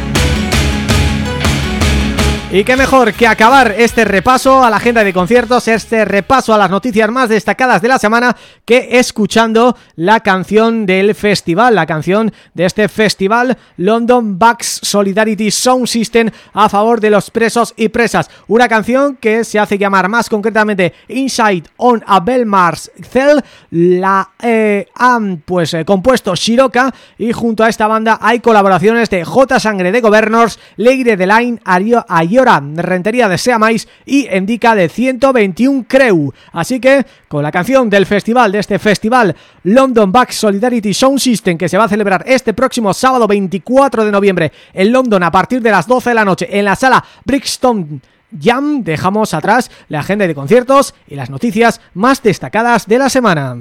Y qué mejor que acabar este repaso a la agenda de conciertos, este repaso a las noticias más destacadas de la semana que escuchando la canción del festival, la canción de este festival London Bucks Solidarity Sound System a favor de los presos y presas. Una canción que se hace llamar más concretamente Inside on a Belmars Cell, la eh, han pues eh, compuesto Shiroka y junto a esta banda hay colaboraciones de J Sangre de Governors, Leire de Line, Ario, Ayo Rentería de Seamais y Endica de 121 Creu. Así que con la canción del festival, de este festival London Back Solidarity Sound System que se va a celebrar este próximo sábado 24 de noviembre en London a partir de las 12 de la noche en la sala Brixton Jam, dejamos atrás la agenda de conciertos y las noticias más destacadas de la semana.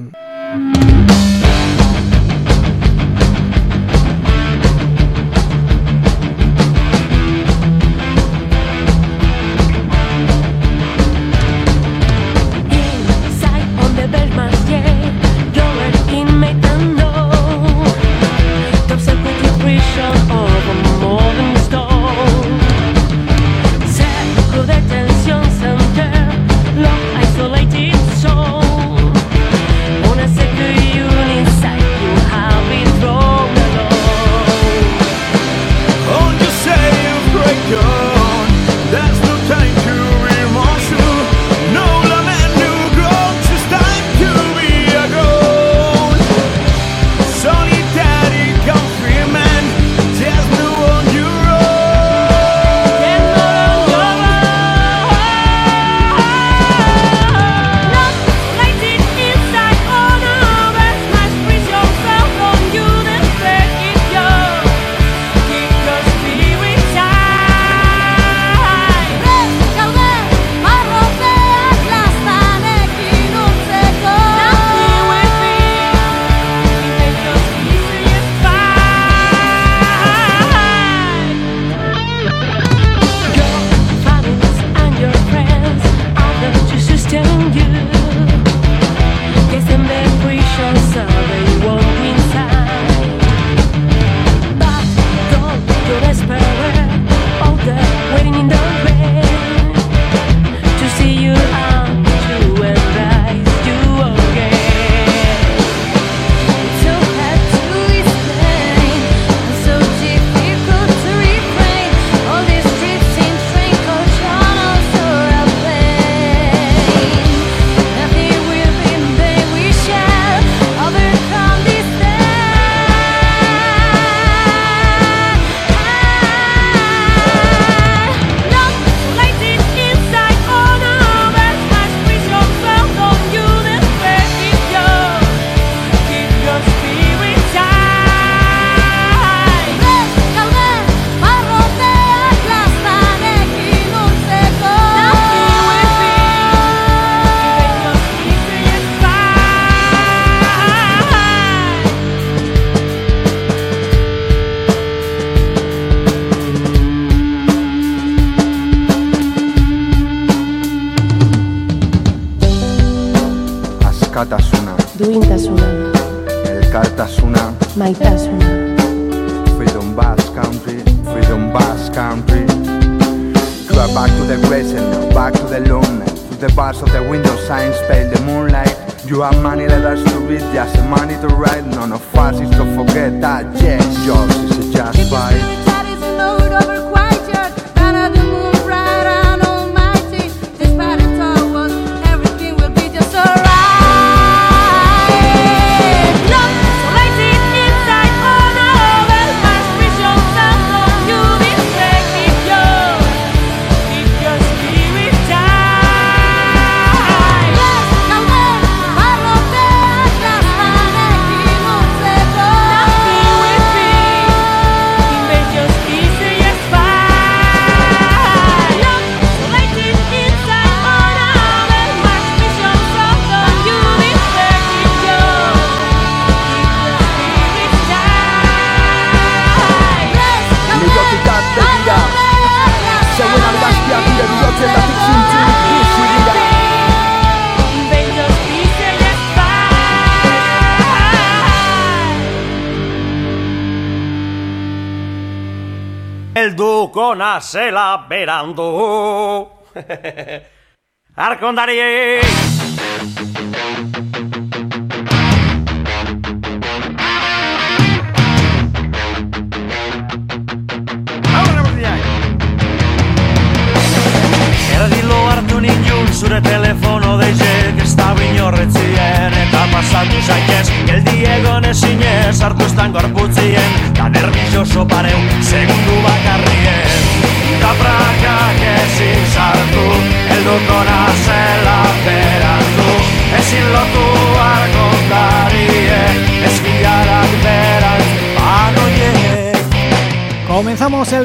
zela berandu. Arkondari!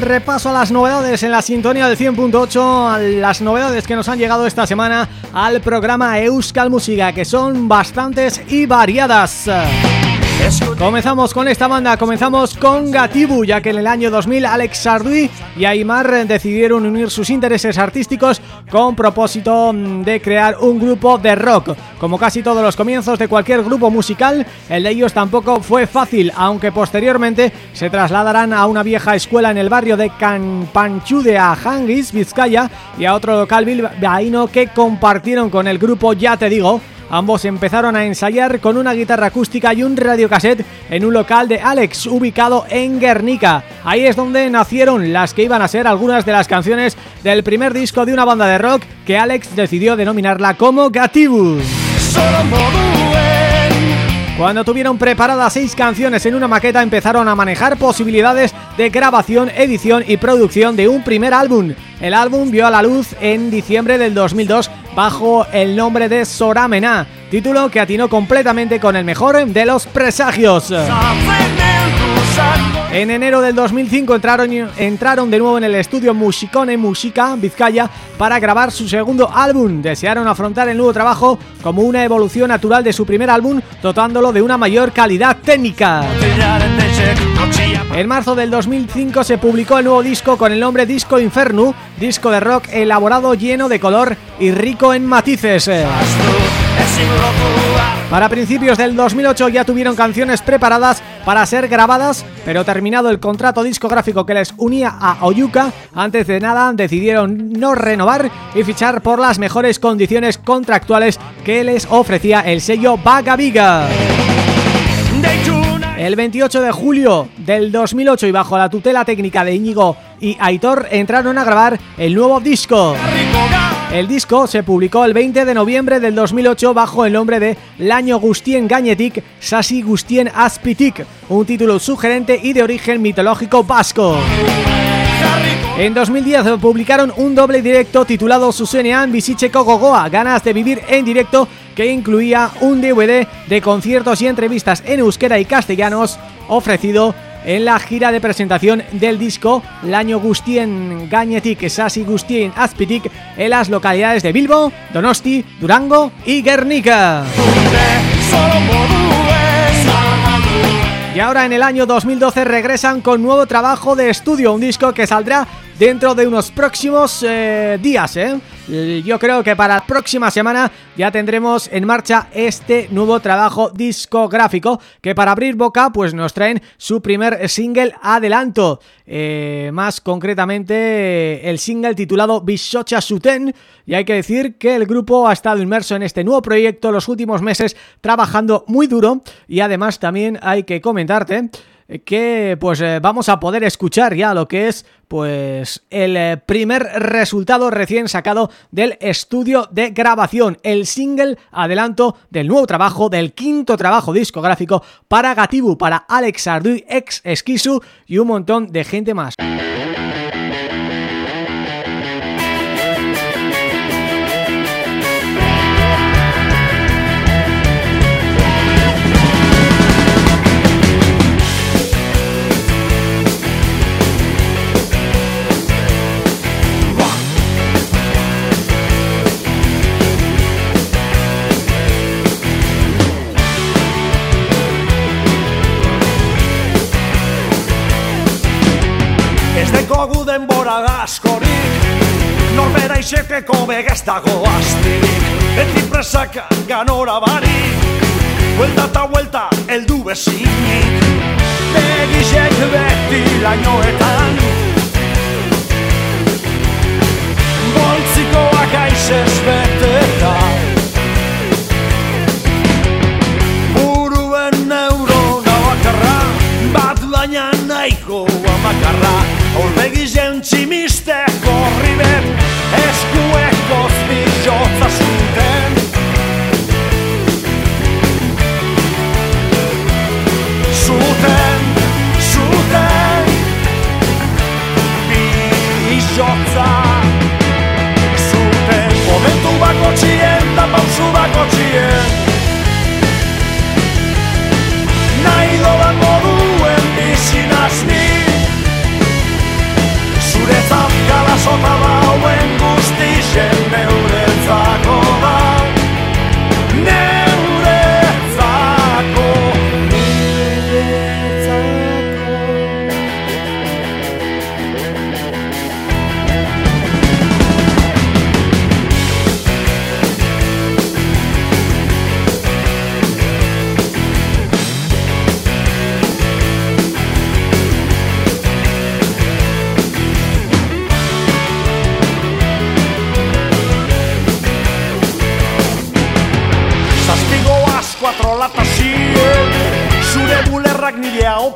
Repaso a las novedades en la sintonía del 100.8, las novedades que nos han llegado esta semana al programa Euskal Música, que son bastantes y variadas. Comenzamos con esta banda, comenzamos con Gatibu, ya que en el año 2000 Alex Sarduy y Aymar decidieron unir sus intereses artísticos con propósito mm, de crear un grupo de rock. Como casi todos los comienzos de cualquier grupo musical, el de ellos tampoco fue fácil, aunque posteriormente se trasladarán a una vieja escuela en el barrio de Canpanchude a Hangis, Vizcaya, y a otro local bilbaíno que compartieron con el grupo Ya Te Digo, Ambos empezaron a ensayar con una guitarra acústica y un radiocassette en un local de Alex ubicado en Guernica. Ahí es donde nacieron las que iban a ser algunas de las canciones del primer disco de una banda de rock que Alex decidió denominarla como Gatibu. Cuando tuvieron preparadas seis canciones en una maqueta empezaron a manejar posibilidades de grabación, edición y producción de un primer álbum. El álbum vio a la luz en diciembre del 2002 bajo el nombre de Soramena, título que atinó completamente con el mejor de los presagios. En enero del 2005 entraron, de nuevo en el estudio Musicone Musica, Vizcaya, para grabar su segundo álbum. Desearon afrontar el nuevo trabajo como una evolución natural de su primer álbum, dotándolo de una mayor calidad técnica. En marzo del 2005 se publicó el nuevo disco con el nombre Disco Inferno, disco de rock elaborado lleno de color y rico en matices. Para principios del 2008 ya tuvieron canciones preparadas para ser grabadas, pero terminado el contrato discográfico que les unía a Oyuka, antes de nada decidieron no renovar y fichar por las mejores condiciones contractuales que les ofrecía el sello Vaga Viga. El 28 de julio del 2008 y bajo la tutela técnica de Íñigo y Aitor entraron a grabar el nuevo disco. El disco se publicó el 20 de noviembre del 2008 bajo el nombre de Laño Gustien Gañetic Sasi Gustien Aspitic, un título sugerente y de origen mitológico vasco. En 2010 publicaron un doble directo titulado Susenean Visicheco Gogoa, ganas de vivir en directo que incluía un DVD de conciertos y entrevistas en euskera y castellanos ofrecido en la gira de presentación del disco Laño Gustien Gañetic Sasi Gustien Aspitic en las localidades de Bilbo, Donosti, Durango y Guernica. Y ahora en el año 2012 regresan con nuevo trabajo de estudio, un disco que saldrá dentro de unos próximos eh, días, ¿eh? Yo creo que para la próxima semana ya tendremos en marcha este nuevo trabajo discográfico que para abrir boca pues nos traen su primer single adelanto, eh, más concretamente el single titulado Bishocha Suten. Y hay que decir que el grupo ha estado inmerso en este nuevo proyecto los últimos meses trabajando muy duro. Y además también hay que comentarte que pues eh, vamos a poder escuchar ya lo que es pues el eh, primer resultado recién sacado del estudio de grabación, el single adelanto del nuevo trabajo, del quinto trabajo discográfico para Gatibu, para Alex Arduy, ex Esquisu y un montón de gente más. denbora askorik. Norbera izeteko begaz dago astirik. Eti presak ganora barik Huelta eta huelta eldu bezinik. Begizek beti lainoetan. Boltzikoak aizez beteta Buruen neurona bakarra. Bat baina nahiko amakarra. Olbegi jentximiste korri bet Eskueko zbizotza zuten Zuten, zuten Bizotza Zuten Momentu bako txien da pausu bako txien sota dauen guzti jen neure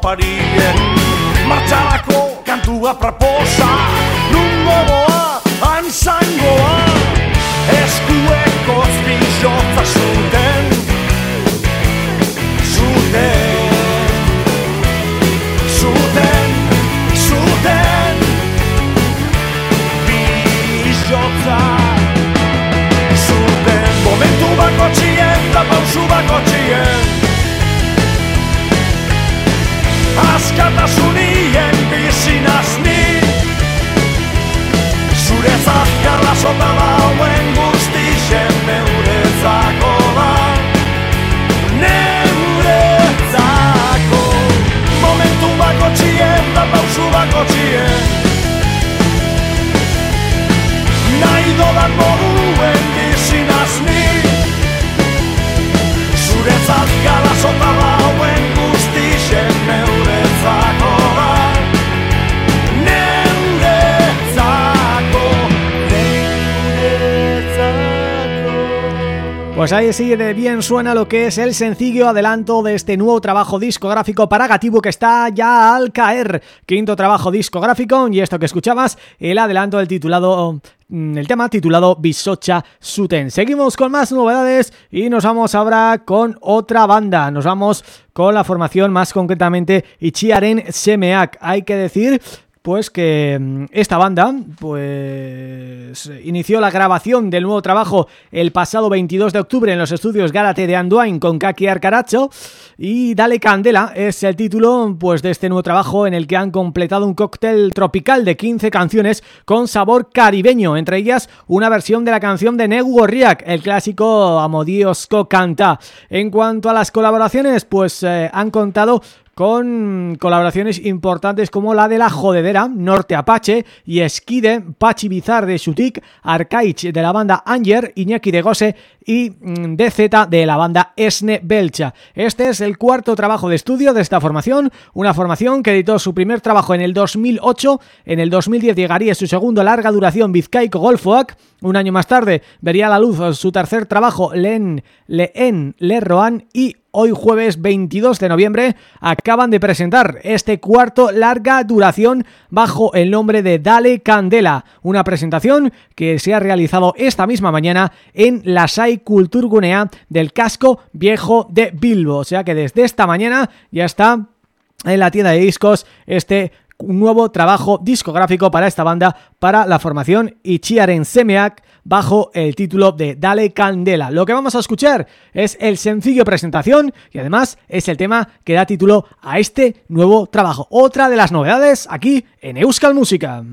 party. Pues ahí sí bien suena lo que es el sencillo adelanto de este nuevo trabajo discográfico para Gatibu que está ya al caer. Quinto trabajo discográfico y esto que escuchabas, el adelanto del titulado mm, el tema titulado Bisocha Suten. Seguimos con más novedades y nos vamos ahora con otra banda. Nos vamos con la formación más concretamente Ichiaren Semeak. Hay que decir pues que mm, esta banda pues inició la grabación del nuevo trabajo el pasado 22 de octubre en los estudios Gárate de Anduin con Kaki Arcaracho y Dale Candela es el título pues de este nuevo trabajo en el que han completado un cóctel tropical de 15 canciones con sabor caribeño, entre ellas una versión de la canción de Negu Gorriak, el clásico Amodiosco Canta. En cuanto a las colaboraciones, pues eh, han contado con colaboraciones importantes como la de La Jodedera, Norte Apache y Esquide, Pachi Bizar de Shutik, Arcaich de la banda Anger, Iñaki de Gose y mm, DZ de la banda Esne Belcha. Este es el cuarto trabajo de estudio de esta formación, una formación que editó su primer trabajo en el 2008, en el 2010 llegaría su segundo larga duración Vizcaico Golfoak, un año más tarde vería a la luz su tercer trabajo Len, Leen, Lerroan y hoy jueves 22 de noviembre acaban de presentar este cuarto larga duración bajo el nombre de Dale Candela, una presentación que se ha realizado esta misma mañana en la SAI Kulturgunea del casco viejo de Bilbo, o sea que desde esta mañana ya está en la tienda de discos este nuevo trabajo discográfico para esta banda, para la formación Ichiaren Semeak, bajo el título de Dale Candela. Lo que vamos a escuchar es el sencillo presentación y además es el tema que da título a este nuevo trabajo. Otra de las novedades aquí en Euskal Música.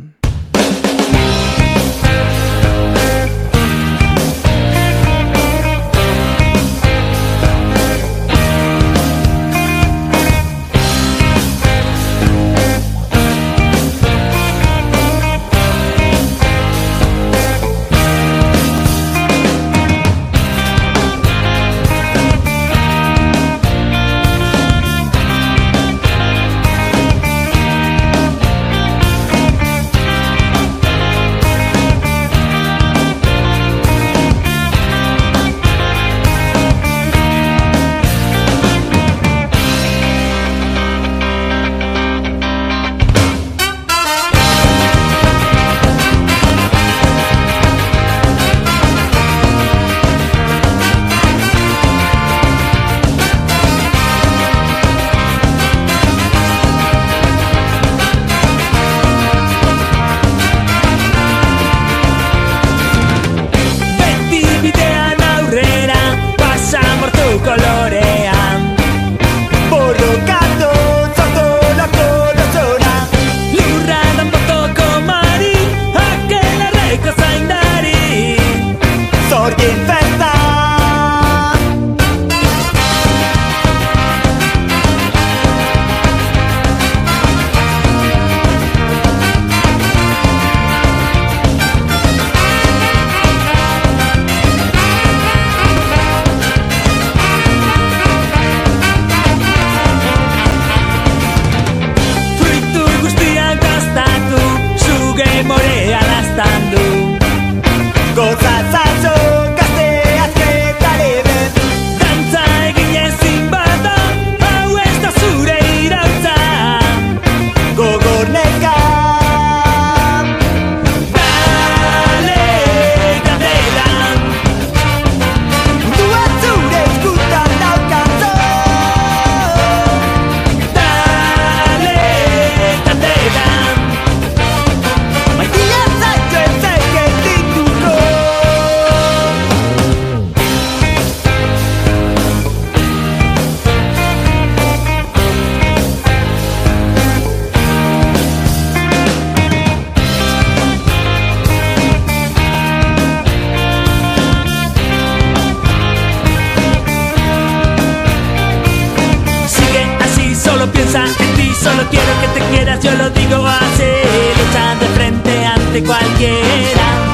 Piensa en ti, solo quiero que te quieras, yo lo digo así, luchando de frente ante cualquiera.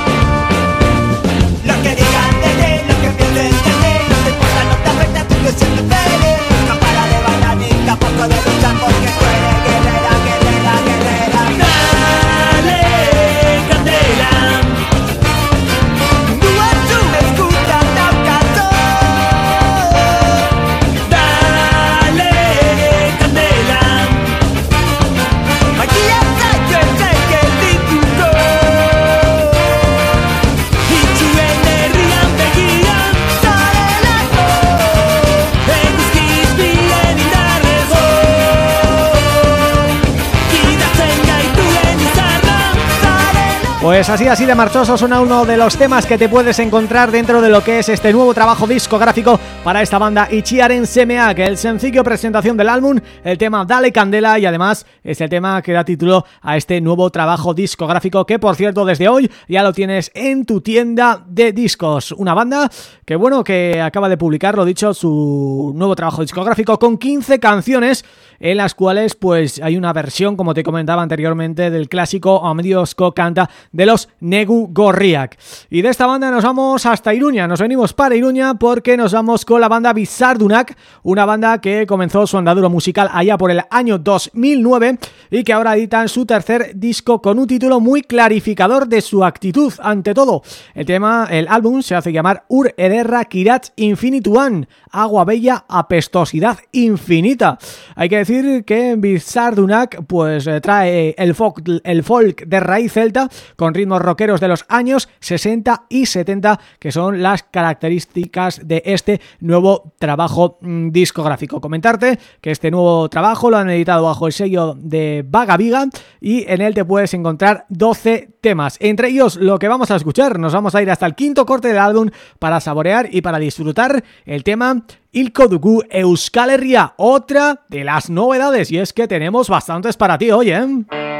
Pues así, así de marchoso suena uno de los temas que te puedes encontrar dentro de lo que es este nuevo trabajo discográfico para esta banda Ichiaren Semea, que el sencillo presentación del álbum, el tema Dale Candela y además es el tema que da título a este nuevo trabajo discográfico que por cierto desde hoy ya lo tienes en tu tienda de discos. Una banda que bueno, que acaba de publicar, lo dicho, su nuevo trabajo discográfico con 15 canciones en las cuales pues hay una versión, como te comentaba anteriormente, del clásico Amediosko canta de los Negu Gorriak. Y de esta banda nos vamos hasta Iruña, nos venimos para Iruña porque nos vamos con la banda Bizardunak, una banda que comenzó su andaduro musical allá por el año 2009 y que ahora editan su tercer disco con un título muy clarificador de su actitud ante todo. El tema, el álbum se hace llamar Ur Ederra Kiratz Infinituan, agua bella, apestosidad infinita. Hay que decir que Bizardunak pues eh, trae el folk, el folk de raíz celta con ritmos rockeros de los años 60 y 70 que son las características de este nuevo trabajo mm, discográfico. Comentarte que este nuevo trabajo lo han editado bajo el sello de Vaga Viga y en él te puedes encontrar 12 temas. Entre ellos lo que vamos a escuchar, nos vamos a ir hasta el quinto corte del álbum para saborear y para disfrutar el tema Ilko Dugu Euskal Herria, otra de las novedades y es que tenemos bastantes para ti hoy, ¿eh?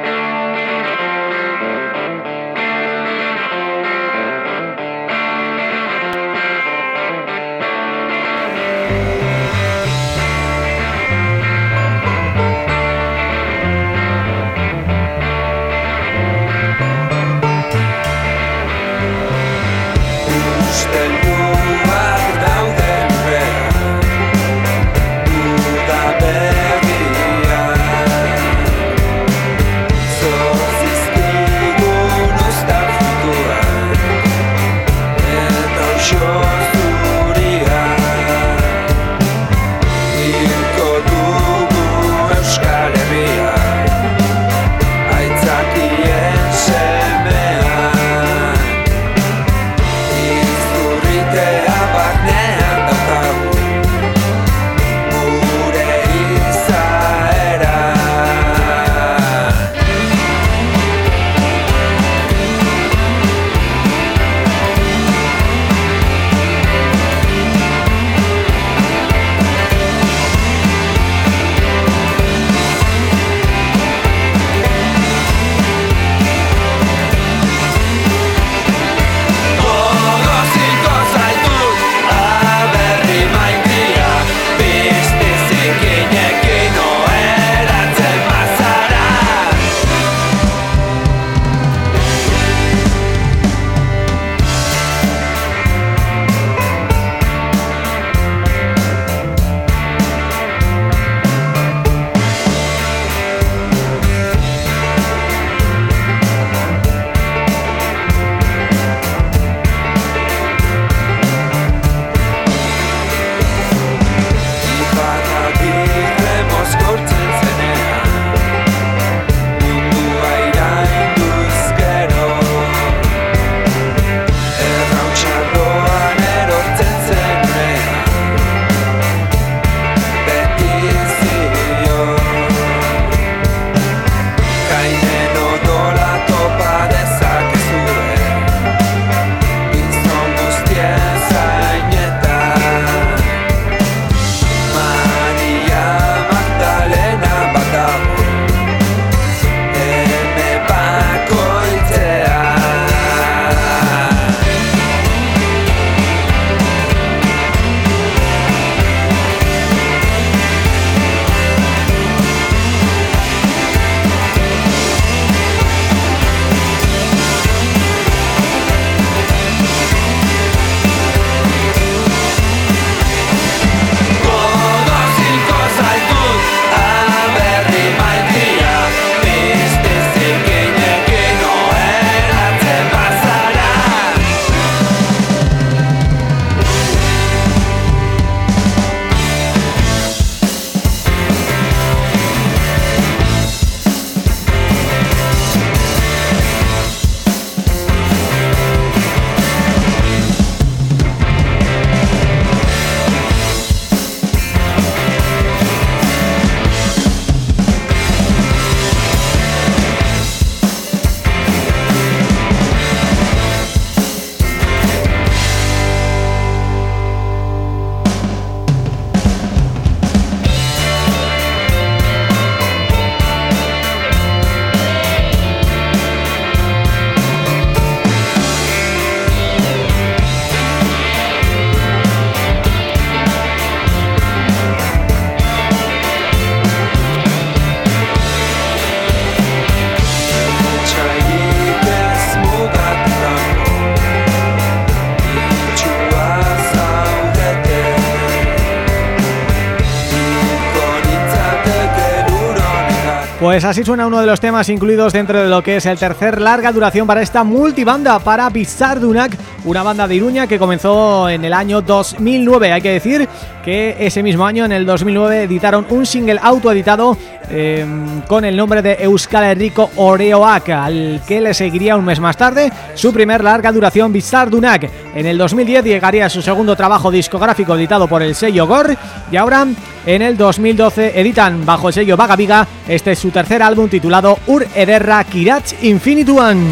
Pues así suena uno de los temas incluidos dentro de lo que es el tercer larga duración para esta multibanda para Bizardunak, una banda de Iruña que comenzó en el año 2009. Hay que decir que ese mismo año, en el 2009, editaron un single autoeditado eh, con el nombre de Euskal Herriko Oreoak, al que le seguiría un mes más tarde su primer larga duración Bizardunak. En el 2010 llegaría su segundo trabajo discográfico editado por el sello Gore y ahora en el 2012 editan bajo el sello Vaga Viga este es su tercer álbum titulado Ur Ederra Kirach Infinituan.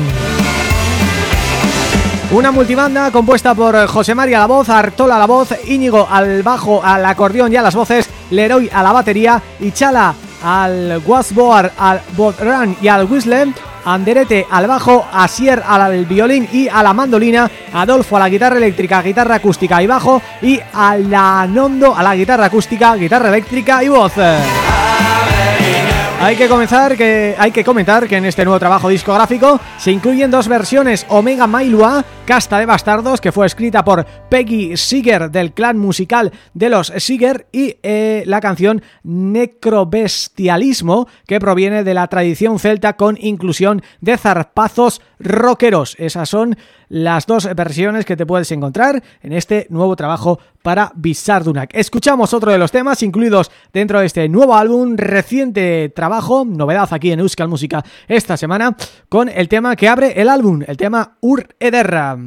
Una multibanda compuesta por José María la voz, Artola la voz, Íñigo al bajo, al acordeón y a las voces, Leroy a la batería y Chala al wasboard, al bodrán y al whistle, Anderete al bajo, Asier al violín y a la mandolina, Adolfo a la guitarra eléctrica, guitarra acústica y bajo y a la Nondo a la guitarra acústica, guitarra eléctrica y voz. Hay que comenzar que hay que comentar que en este nuevo trabajo discográfico se incluyen dos versiones Omega Mailua, Casta de Bastardos, que fue escrita por Peggy Seeger del clan musical de los Seeger y eh, la canción Necrobestialismo, que proviene de la tradición celta con inclusión de zarpazos rockeros. Esas son las dos versiones que te puedes encontrar en este nuevo trabajo para Bizardunak. Escuchamos otro de los temas incluidos dentro de este nuevo álbum, reciente trabajo, novedad aquí en Euskal Música esta semana, con el tema que abre el álbum, el tema Ur Ederra.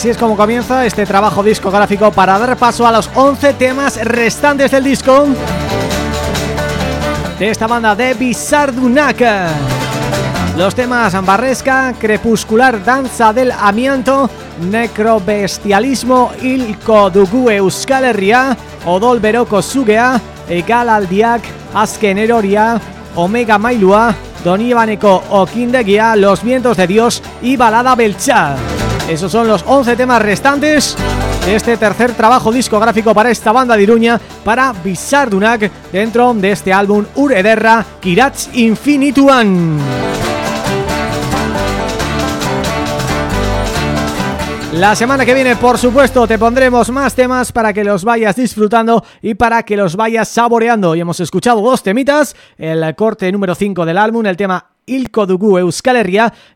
Así es como comienza este trabajo discográfico para dar paso a los 11 temas restantes del disco de esta banda de Bizardunac. Los temas Ambarresca, Crepuscular Danza del Amianto, Necrobestialismo, Ilko Dugu Euskal Herria, Odol Beroko Sugea, Egal Aldiak, Azken Eroria, Omega Mailua, Donibaneko Okindegia, Los Vientos de Dios y Balada Belcha. Esos son los 11 temas restantes de este tercer trabajo discográfico para esta banda de Iruña, para Bizardunak, dentro de este álbum Urederra Kirats Infinituan. La semana que viene, por supuesto, te pondremos más temas para que los vayas disfrutando y para que los vayas saboreando. Y hemos escuchado dos temitas, el corte número 5 del álbum, el tema Ilko Dugu Euskal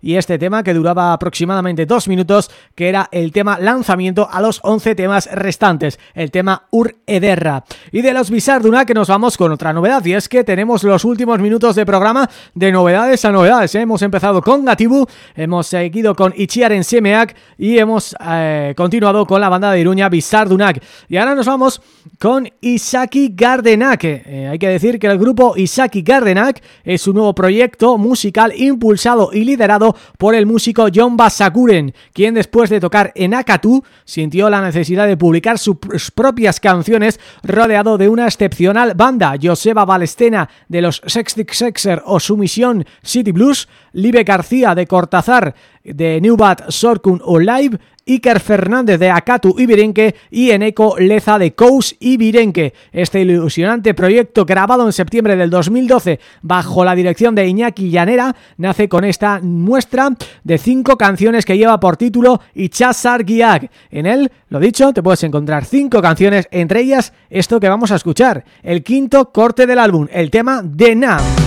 y este tema que duraba aproximadamente dos minutos que era el tema lanzamiento a los 11 temas restantes, el tema Ur Ederra. Y de los Bizarduna que nos vamos con otra novedad y es que tenemos los últimos minutos de programa de novedades a novedades. ¿eh? Hemos empezado con Gatibu, hemos seguido con Ichiaren Semeak y hemos eh, continuado con la banda de Iruña Bizardunak. Y ahora nos vamos con Isaki Gardenak. Eh, hay que decir que el grupo Isaki Gardenak es un nuevo proyecto musical impulsado y liderado por el músico John Basakuren, quien después de tocar en Akatu sintió la necesidad de publicar sus propias canciones rodeado de una excepcional banda, Joseba Balestena de los Sextic Sexer o Sumisión City Blues, Libe García de Cortazar de Newbat Sorkun o Live Iker Fernández de Akatu Ibirenque y Eneco Leza de Kous Ibirenque. Este ilusionante proyecto grabado en septiembre del 2012 bajo la dirección de Iñaki Llanera nace con esta muestra de cinco canciones que lleva por título Ichasar Guiag. En él, lo dicho, te puedes encontrar cinco canciones, entre ellas esto que vamos a escuchar, el quinto corte del álbum, el tema de Nam.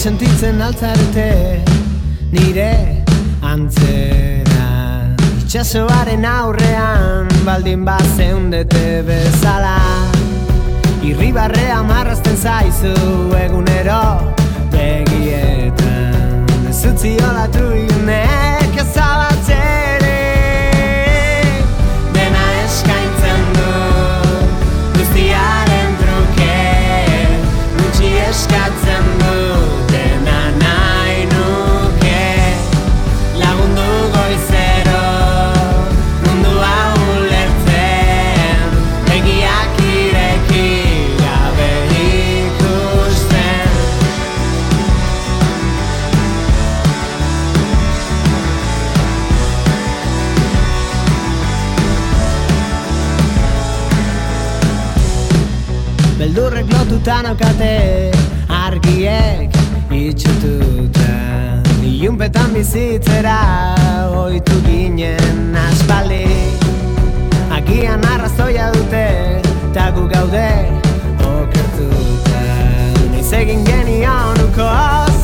Sentitzen altzarete nire antzera Itxasoaren aurrean baldin bat zeundete bezala. Irribarrea marrazten zaizu egunero begietan. Ez utzi olatu iunek lotuta naukate argiek itxututa Ilunpetan bizitzera oitu ginen aspaldi. Agian arrazoia dute eta gu gaude okertuta Noiz egin genionuko zerte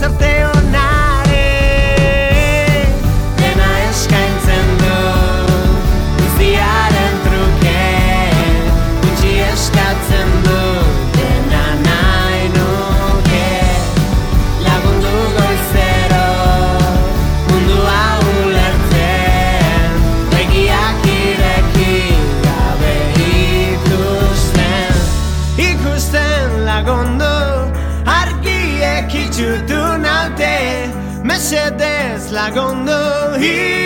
I gonna hear?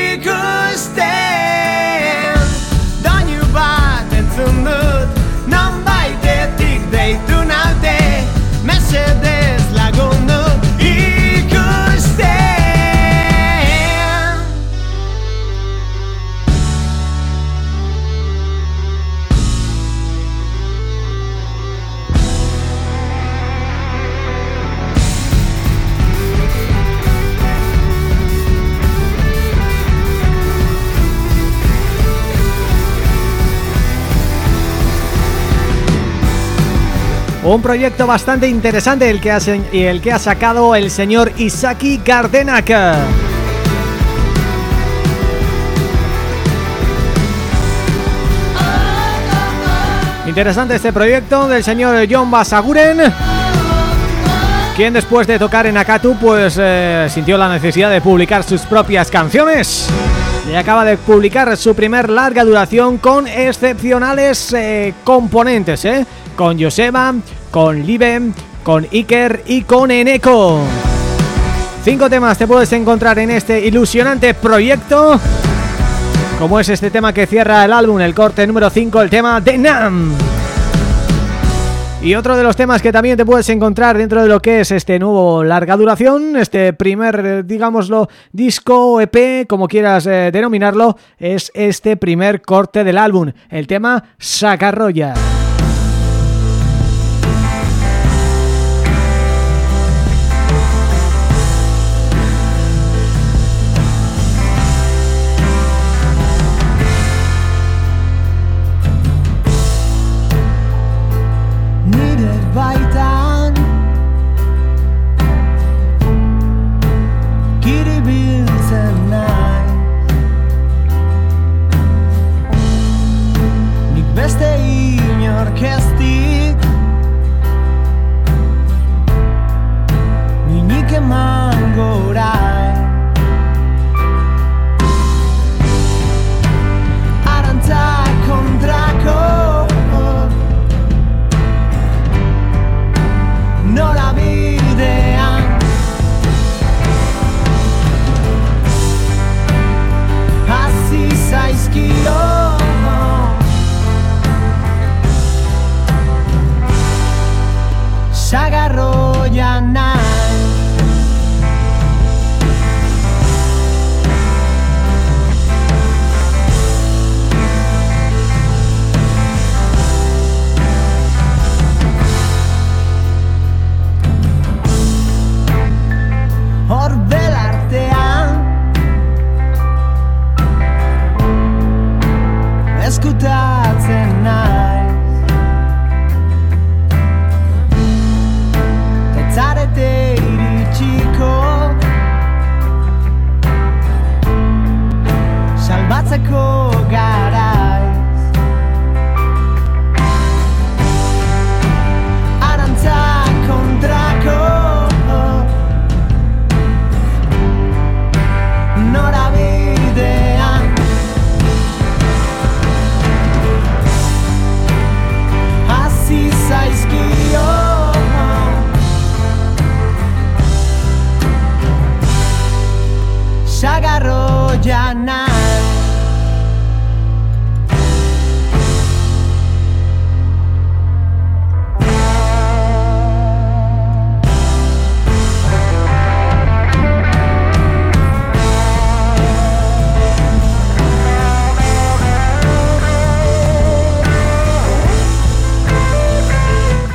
Un proyecto bastante interesante el que ha, se- y el que ha sacado el señor Isaki Gardenak. Interesante este proyecto del señor John Basaguren quien después de tocar en Akatu pues eh, sintió la necesidad de publicar sus propias canciones y acaba de publicar su primer larga duración con excepcionales eh, componentes, ¿eh? con Joseba, con Libe, con Iker y con Eneco. Cinco temas te puedes encontrar en este ilusionante proyecto como es este tema que cierra el álbum, el corte número 5, el tema de Nam. Y otro de los temas que también te puedes encontrar dentro de lo que es este nuevo larga duración, este primer, digámoslo, disco EP, como quieras eh, denominarlo, es este primer corte del álbum, el tema Sacarroya.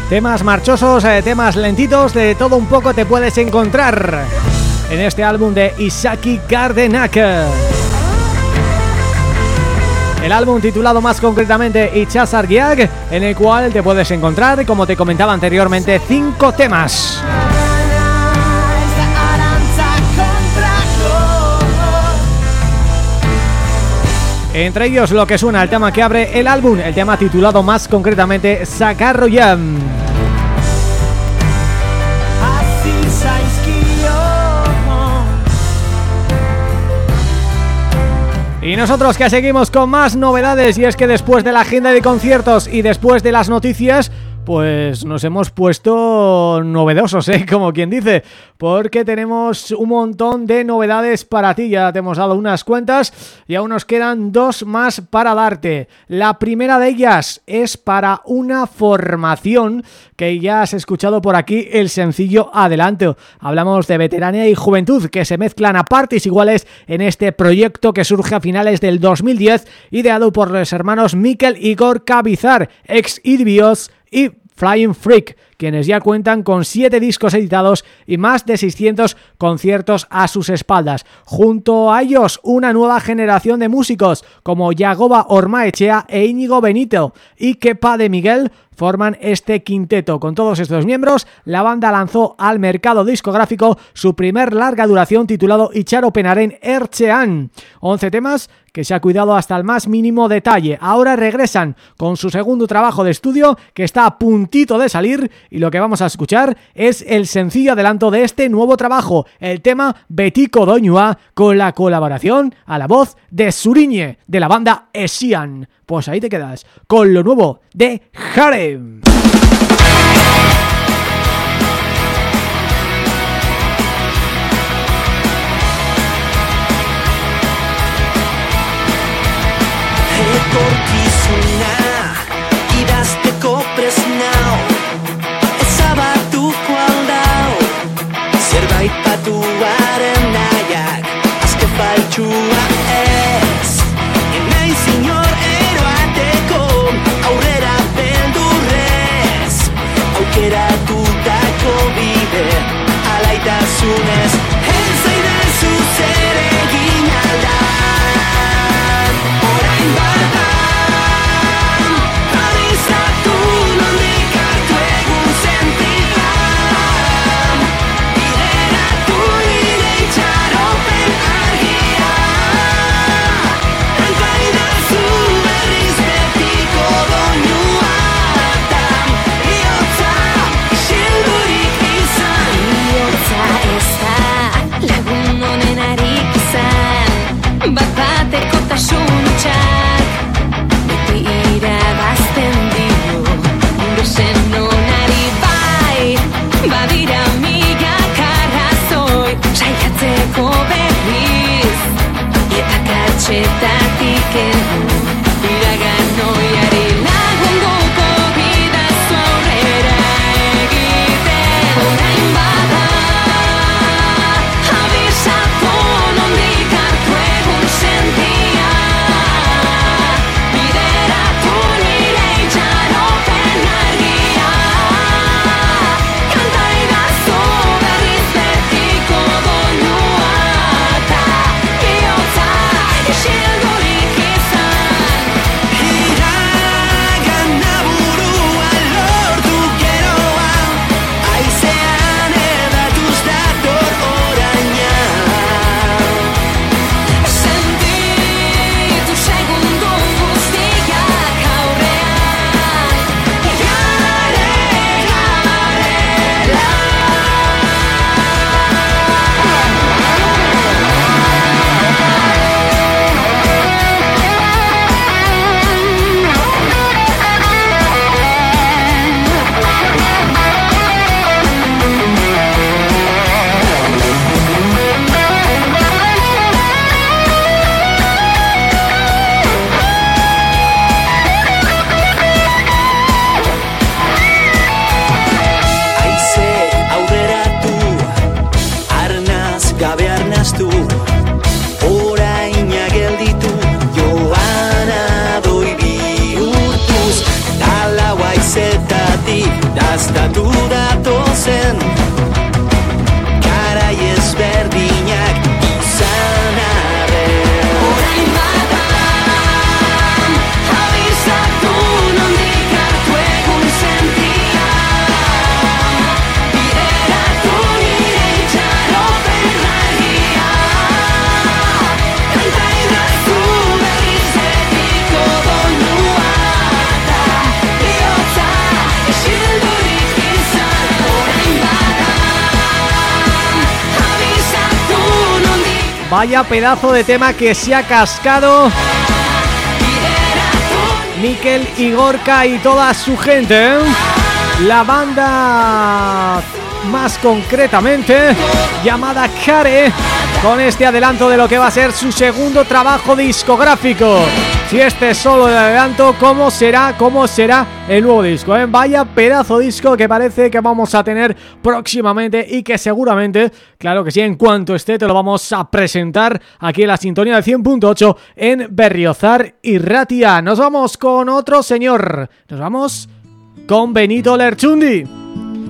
Temas marchosos, eh, temas lentitos, de todo un poco te puedes encontrar en este álbum de Isaki Gardenak. El álbum titulado más concretamente Ichazar Giag, en el cual te puedes encontrar, como te comentaba anteriormente, cinco temas. Entre ellos lo que suena el tema que abre el álbum, el tema titulado más concretamente Sacarro Jam. Y nosotros que seguimos con más novedades y es que después de la agenda de conciertos y después de las noticias pues nos hemos puesto novedosos, ¿eh? como quien dice, porque tenemos un montón de novedades para ti, ya te hemos dado unas cuentas y aún nos quedan dos más para darte. La primera de ellas es para una formación que ya has escuchado por aquí el sencillo Adelanto. Hablamos de veteranía y juventud que se mezclan a partes iguales en este proyecto que surge a finales del 2010 ideado por los hermanos Mikel Igor Cabizar, ex Idbios y Flying Freak, quienes ya cuentan con 7 discos editados y más de 600 conciertos a sus espaldas. Junto a ellos, una nueva generación de músicos como Yagoba Ormaechea e Íñigo Benito y Kepa de Miguel forman este quinteto. Con todos estos miembros, la banda lanzó al mercado discográfico su primer larga duración titulado Icharo Penaren Erchean. 11 temas que se ha cuidado hasta el más mínimo detalle. Ahora regresan con su segundo trabajo de estudio que está a puntito de salir y lo que vamos a escuchar es el sencillo adelanto de este nuevo trabajo, el tema Betico Doñua con la colaboración a la voz de Suriñe de la banda Esian. Pues ahí te quedas con lo nuevo de Harem. soon as hands say this, who persona child Pedazo de tema que se ha cascado Miquel Igorca y toda su gente ¿eh? La banda más concretamente llamada Care con este adelanto de lo que va a ser su segundo trabajo discográfico si este es solo el adelanto, ¿cómo será, cómo será el nuevo disco? Eh? Vaya pedazo disco que parece que vamos a tener próximamente y que seguramente, claro que sí, en cuanto esté te lo vamos a presentar aquí en la sintonía del 100.8 en Berriozar y Ratia. Nos vamos con otro señor, nos vamos con Benito Lerchundi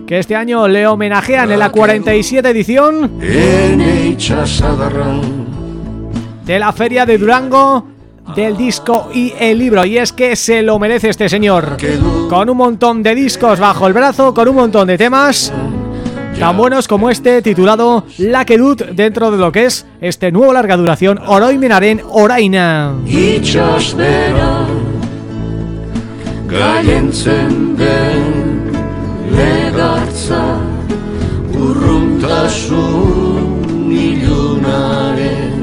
que este año le homenajean en la 47 edición de la Feria de Durango del disco y el libro. Y es que se lo merece este señor. Con un montón de discos bajo el brazo, con un montón de temas tan buenos como este titulado La Kedut dentro de lo que es este nuevo larga duración Oroimenaren Oraina. Gaientzen den legartza urruntasun ilunaren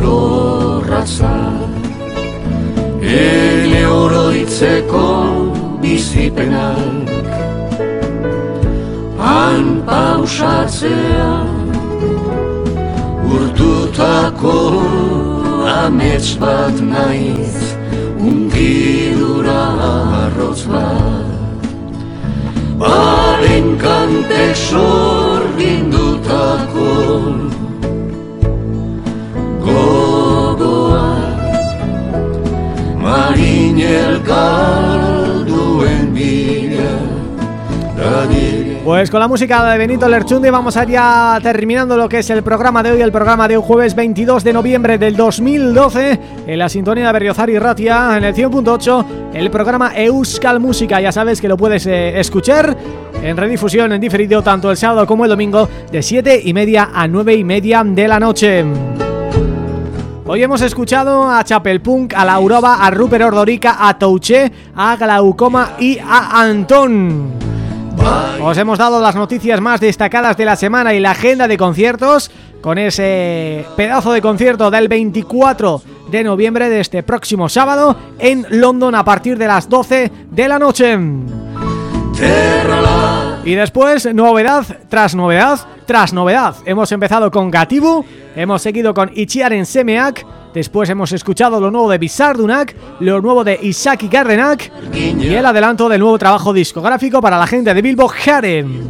lorratza Ele oroitzeko bizipenak Han pausatzea Urtutako amets bat naiz Ungidura arroz bat. Baren kantek sorgindutako Pues con la música de Benito Lerchundi vamos allá terminando lo que es el programa de hoy, el programa de hoy jueves 22 de noviembre del 2012 en la sintonía de Berriozar y Ratia en el 100.8 el programa Euskal Música, ya sabes que lo puedes eh, escuchar en redifusión en diferido tanto el sábado como el domingo de 7 y media a 9 y media de la noche. Hoy hemos escuchado a Chapelpunk, a Lauroba, a Rupert Ordorica, a Touché, a Glaucoma y a Antón. Os hemos dado las noticias más destacadas de la semana y la agenda de conciertos con ese pedazo de concierto del 24 de noviembre de este próximo sábado en London a partir de las 12 de la noche. Y después, novedad tras novedad tras novedad. Hemos empezado con Gatibu, hemos seguido con Ichiaren Semeak, después hemos escuchado lo nuevo de Bizardunak, lo nuevo de Isaki Garrenak y el adelanto del nuevo trabajo discográfico para la gente de Bilbo Harem.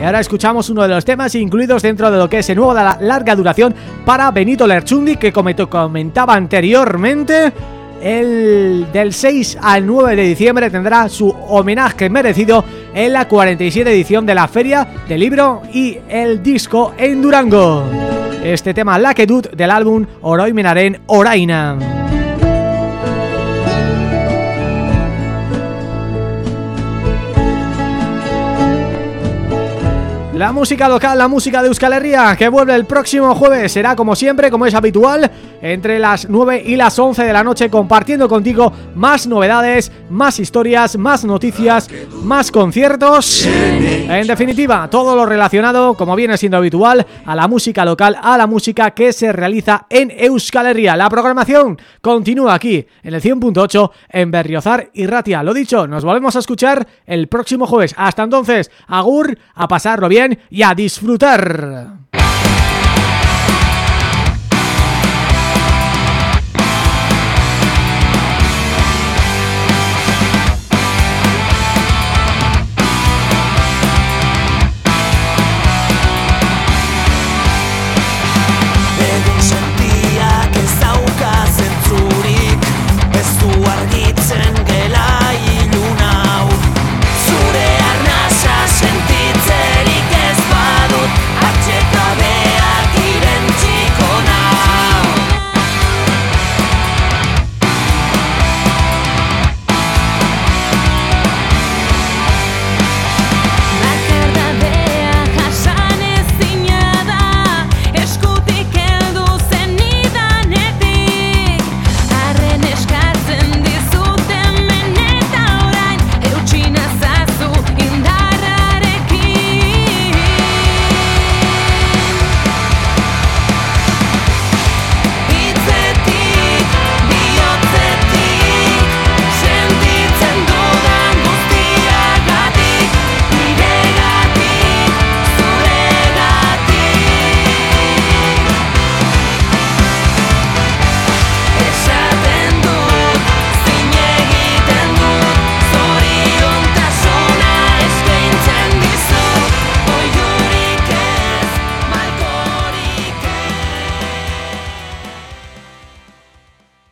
Y ahora escuchamos uno de los temas incluidos dentro de lo que es el nuevo de la larga duración para Benito Lerchundi que como comentaba anteriormente el del 6 al 9 de diciembre tendrá su homenaje merecido en la 47 edición de la Feria del Libro y el Disco en Durango. Este tema La Quedut del álbum Oroi Menaren Oraina. La música local, la música de Euskal Herria, que vuelve el próximo jueves, será como siempre, como es habitual, entre las 9 y las 11 de la noche, compartiendo contigo más novedades, más historias, más noticias, más conciertos. En definitiva, todo lo relacionado, como viene siendo habitual, a la música local, a la música que se realiza en Euskal Herria. La programación continúa aquí, en el 100.8, en Berriozar y Ratia. Lo dicho, nos volvemos a escuchar el próximo jueves. Hasta entonces, agur, a pasarlo bien y a disfrutar.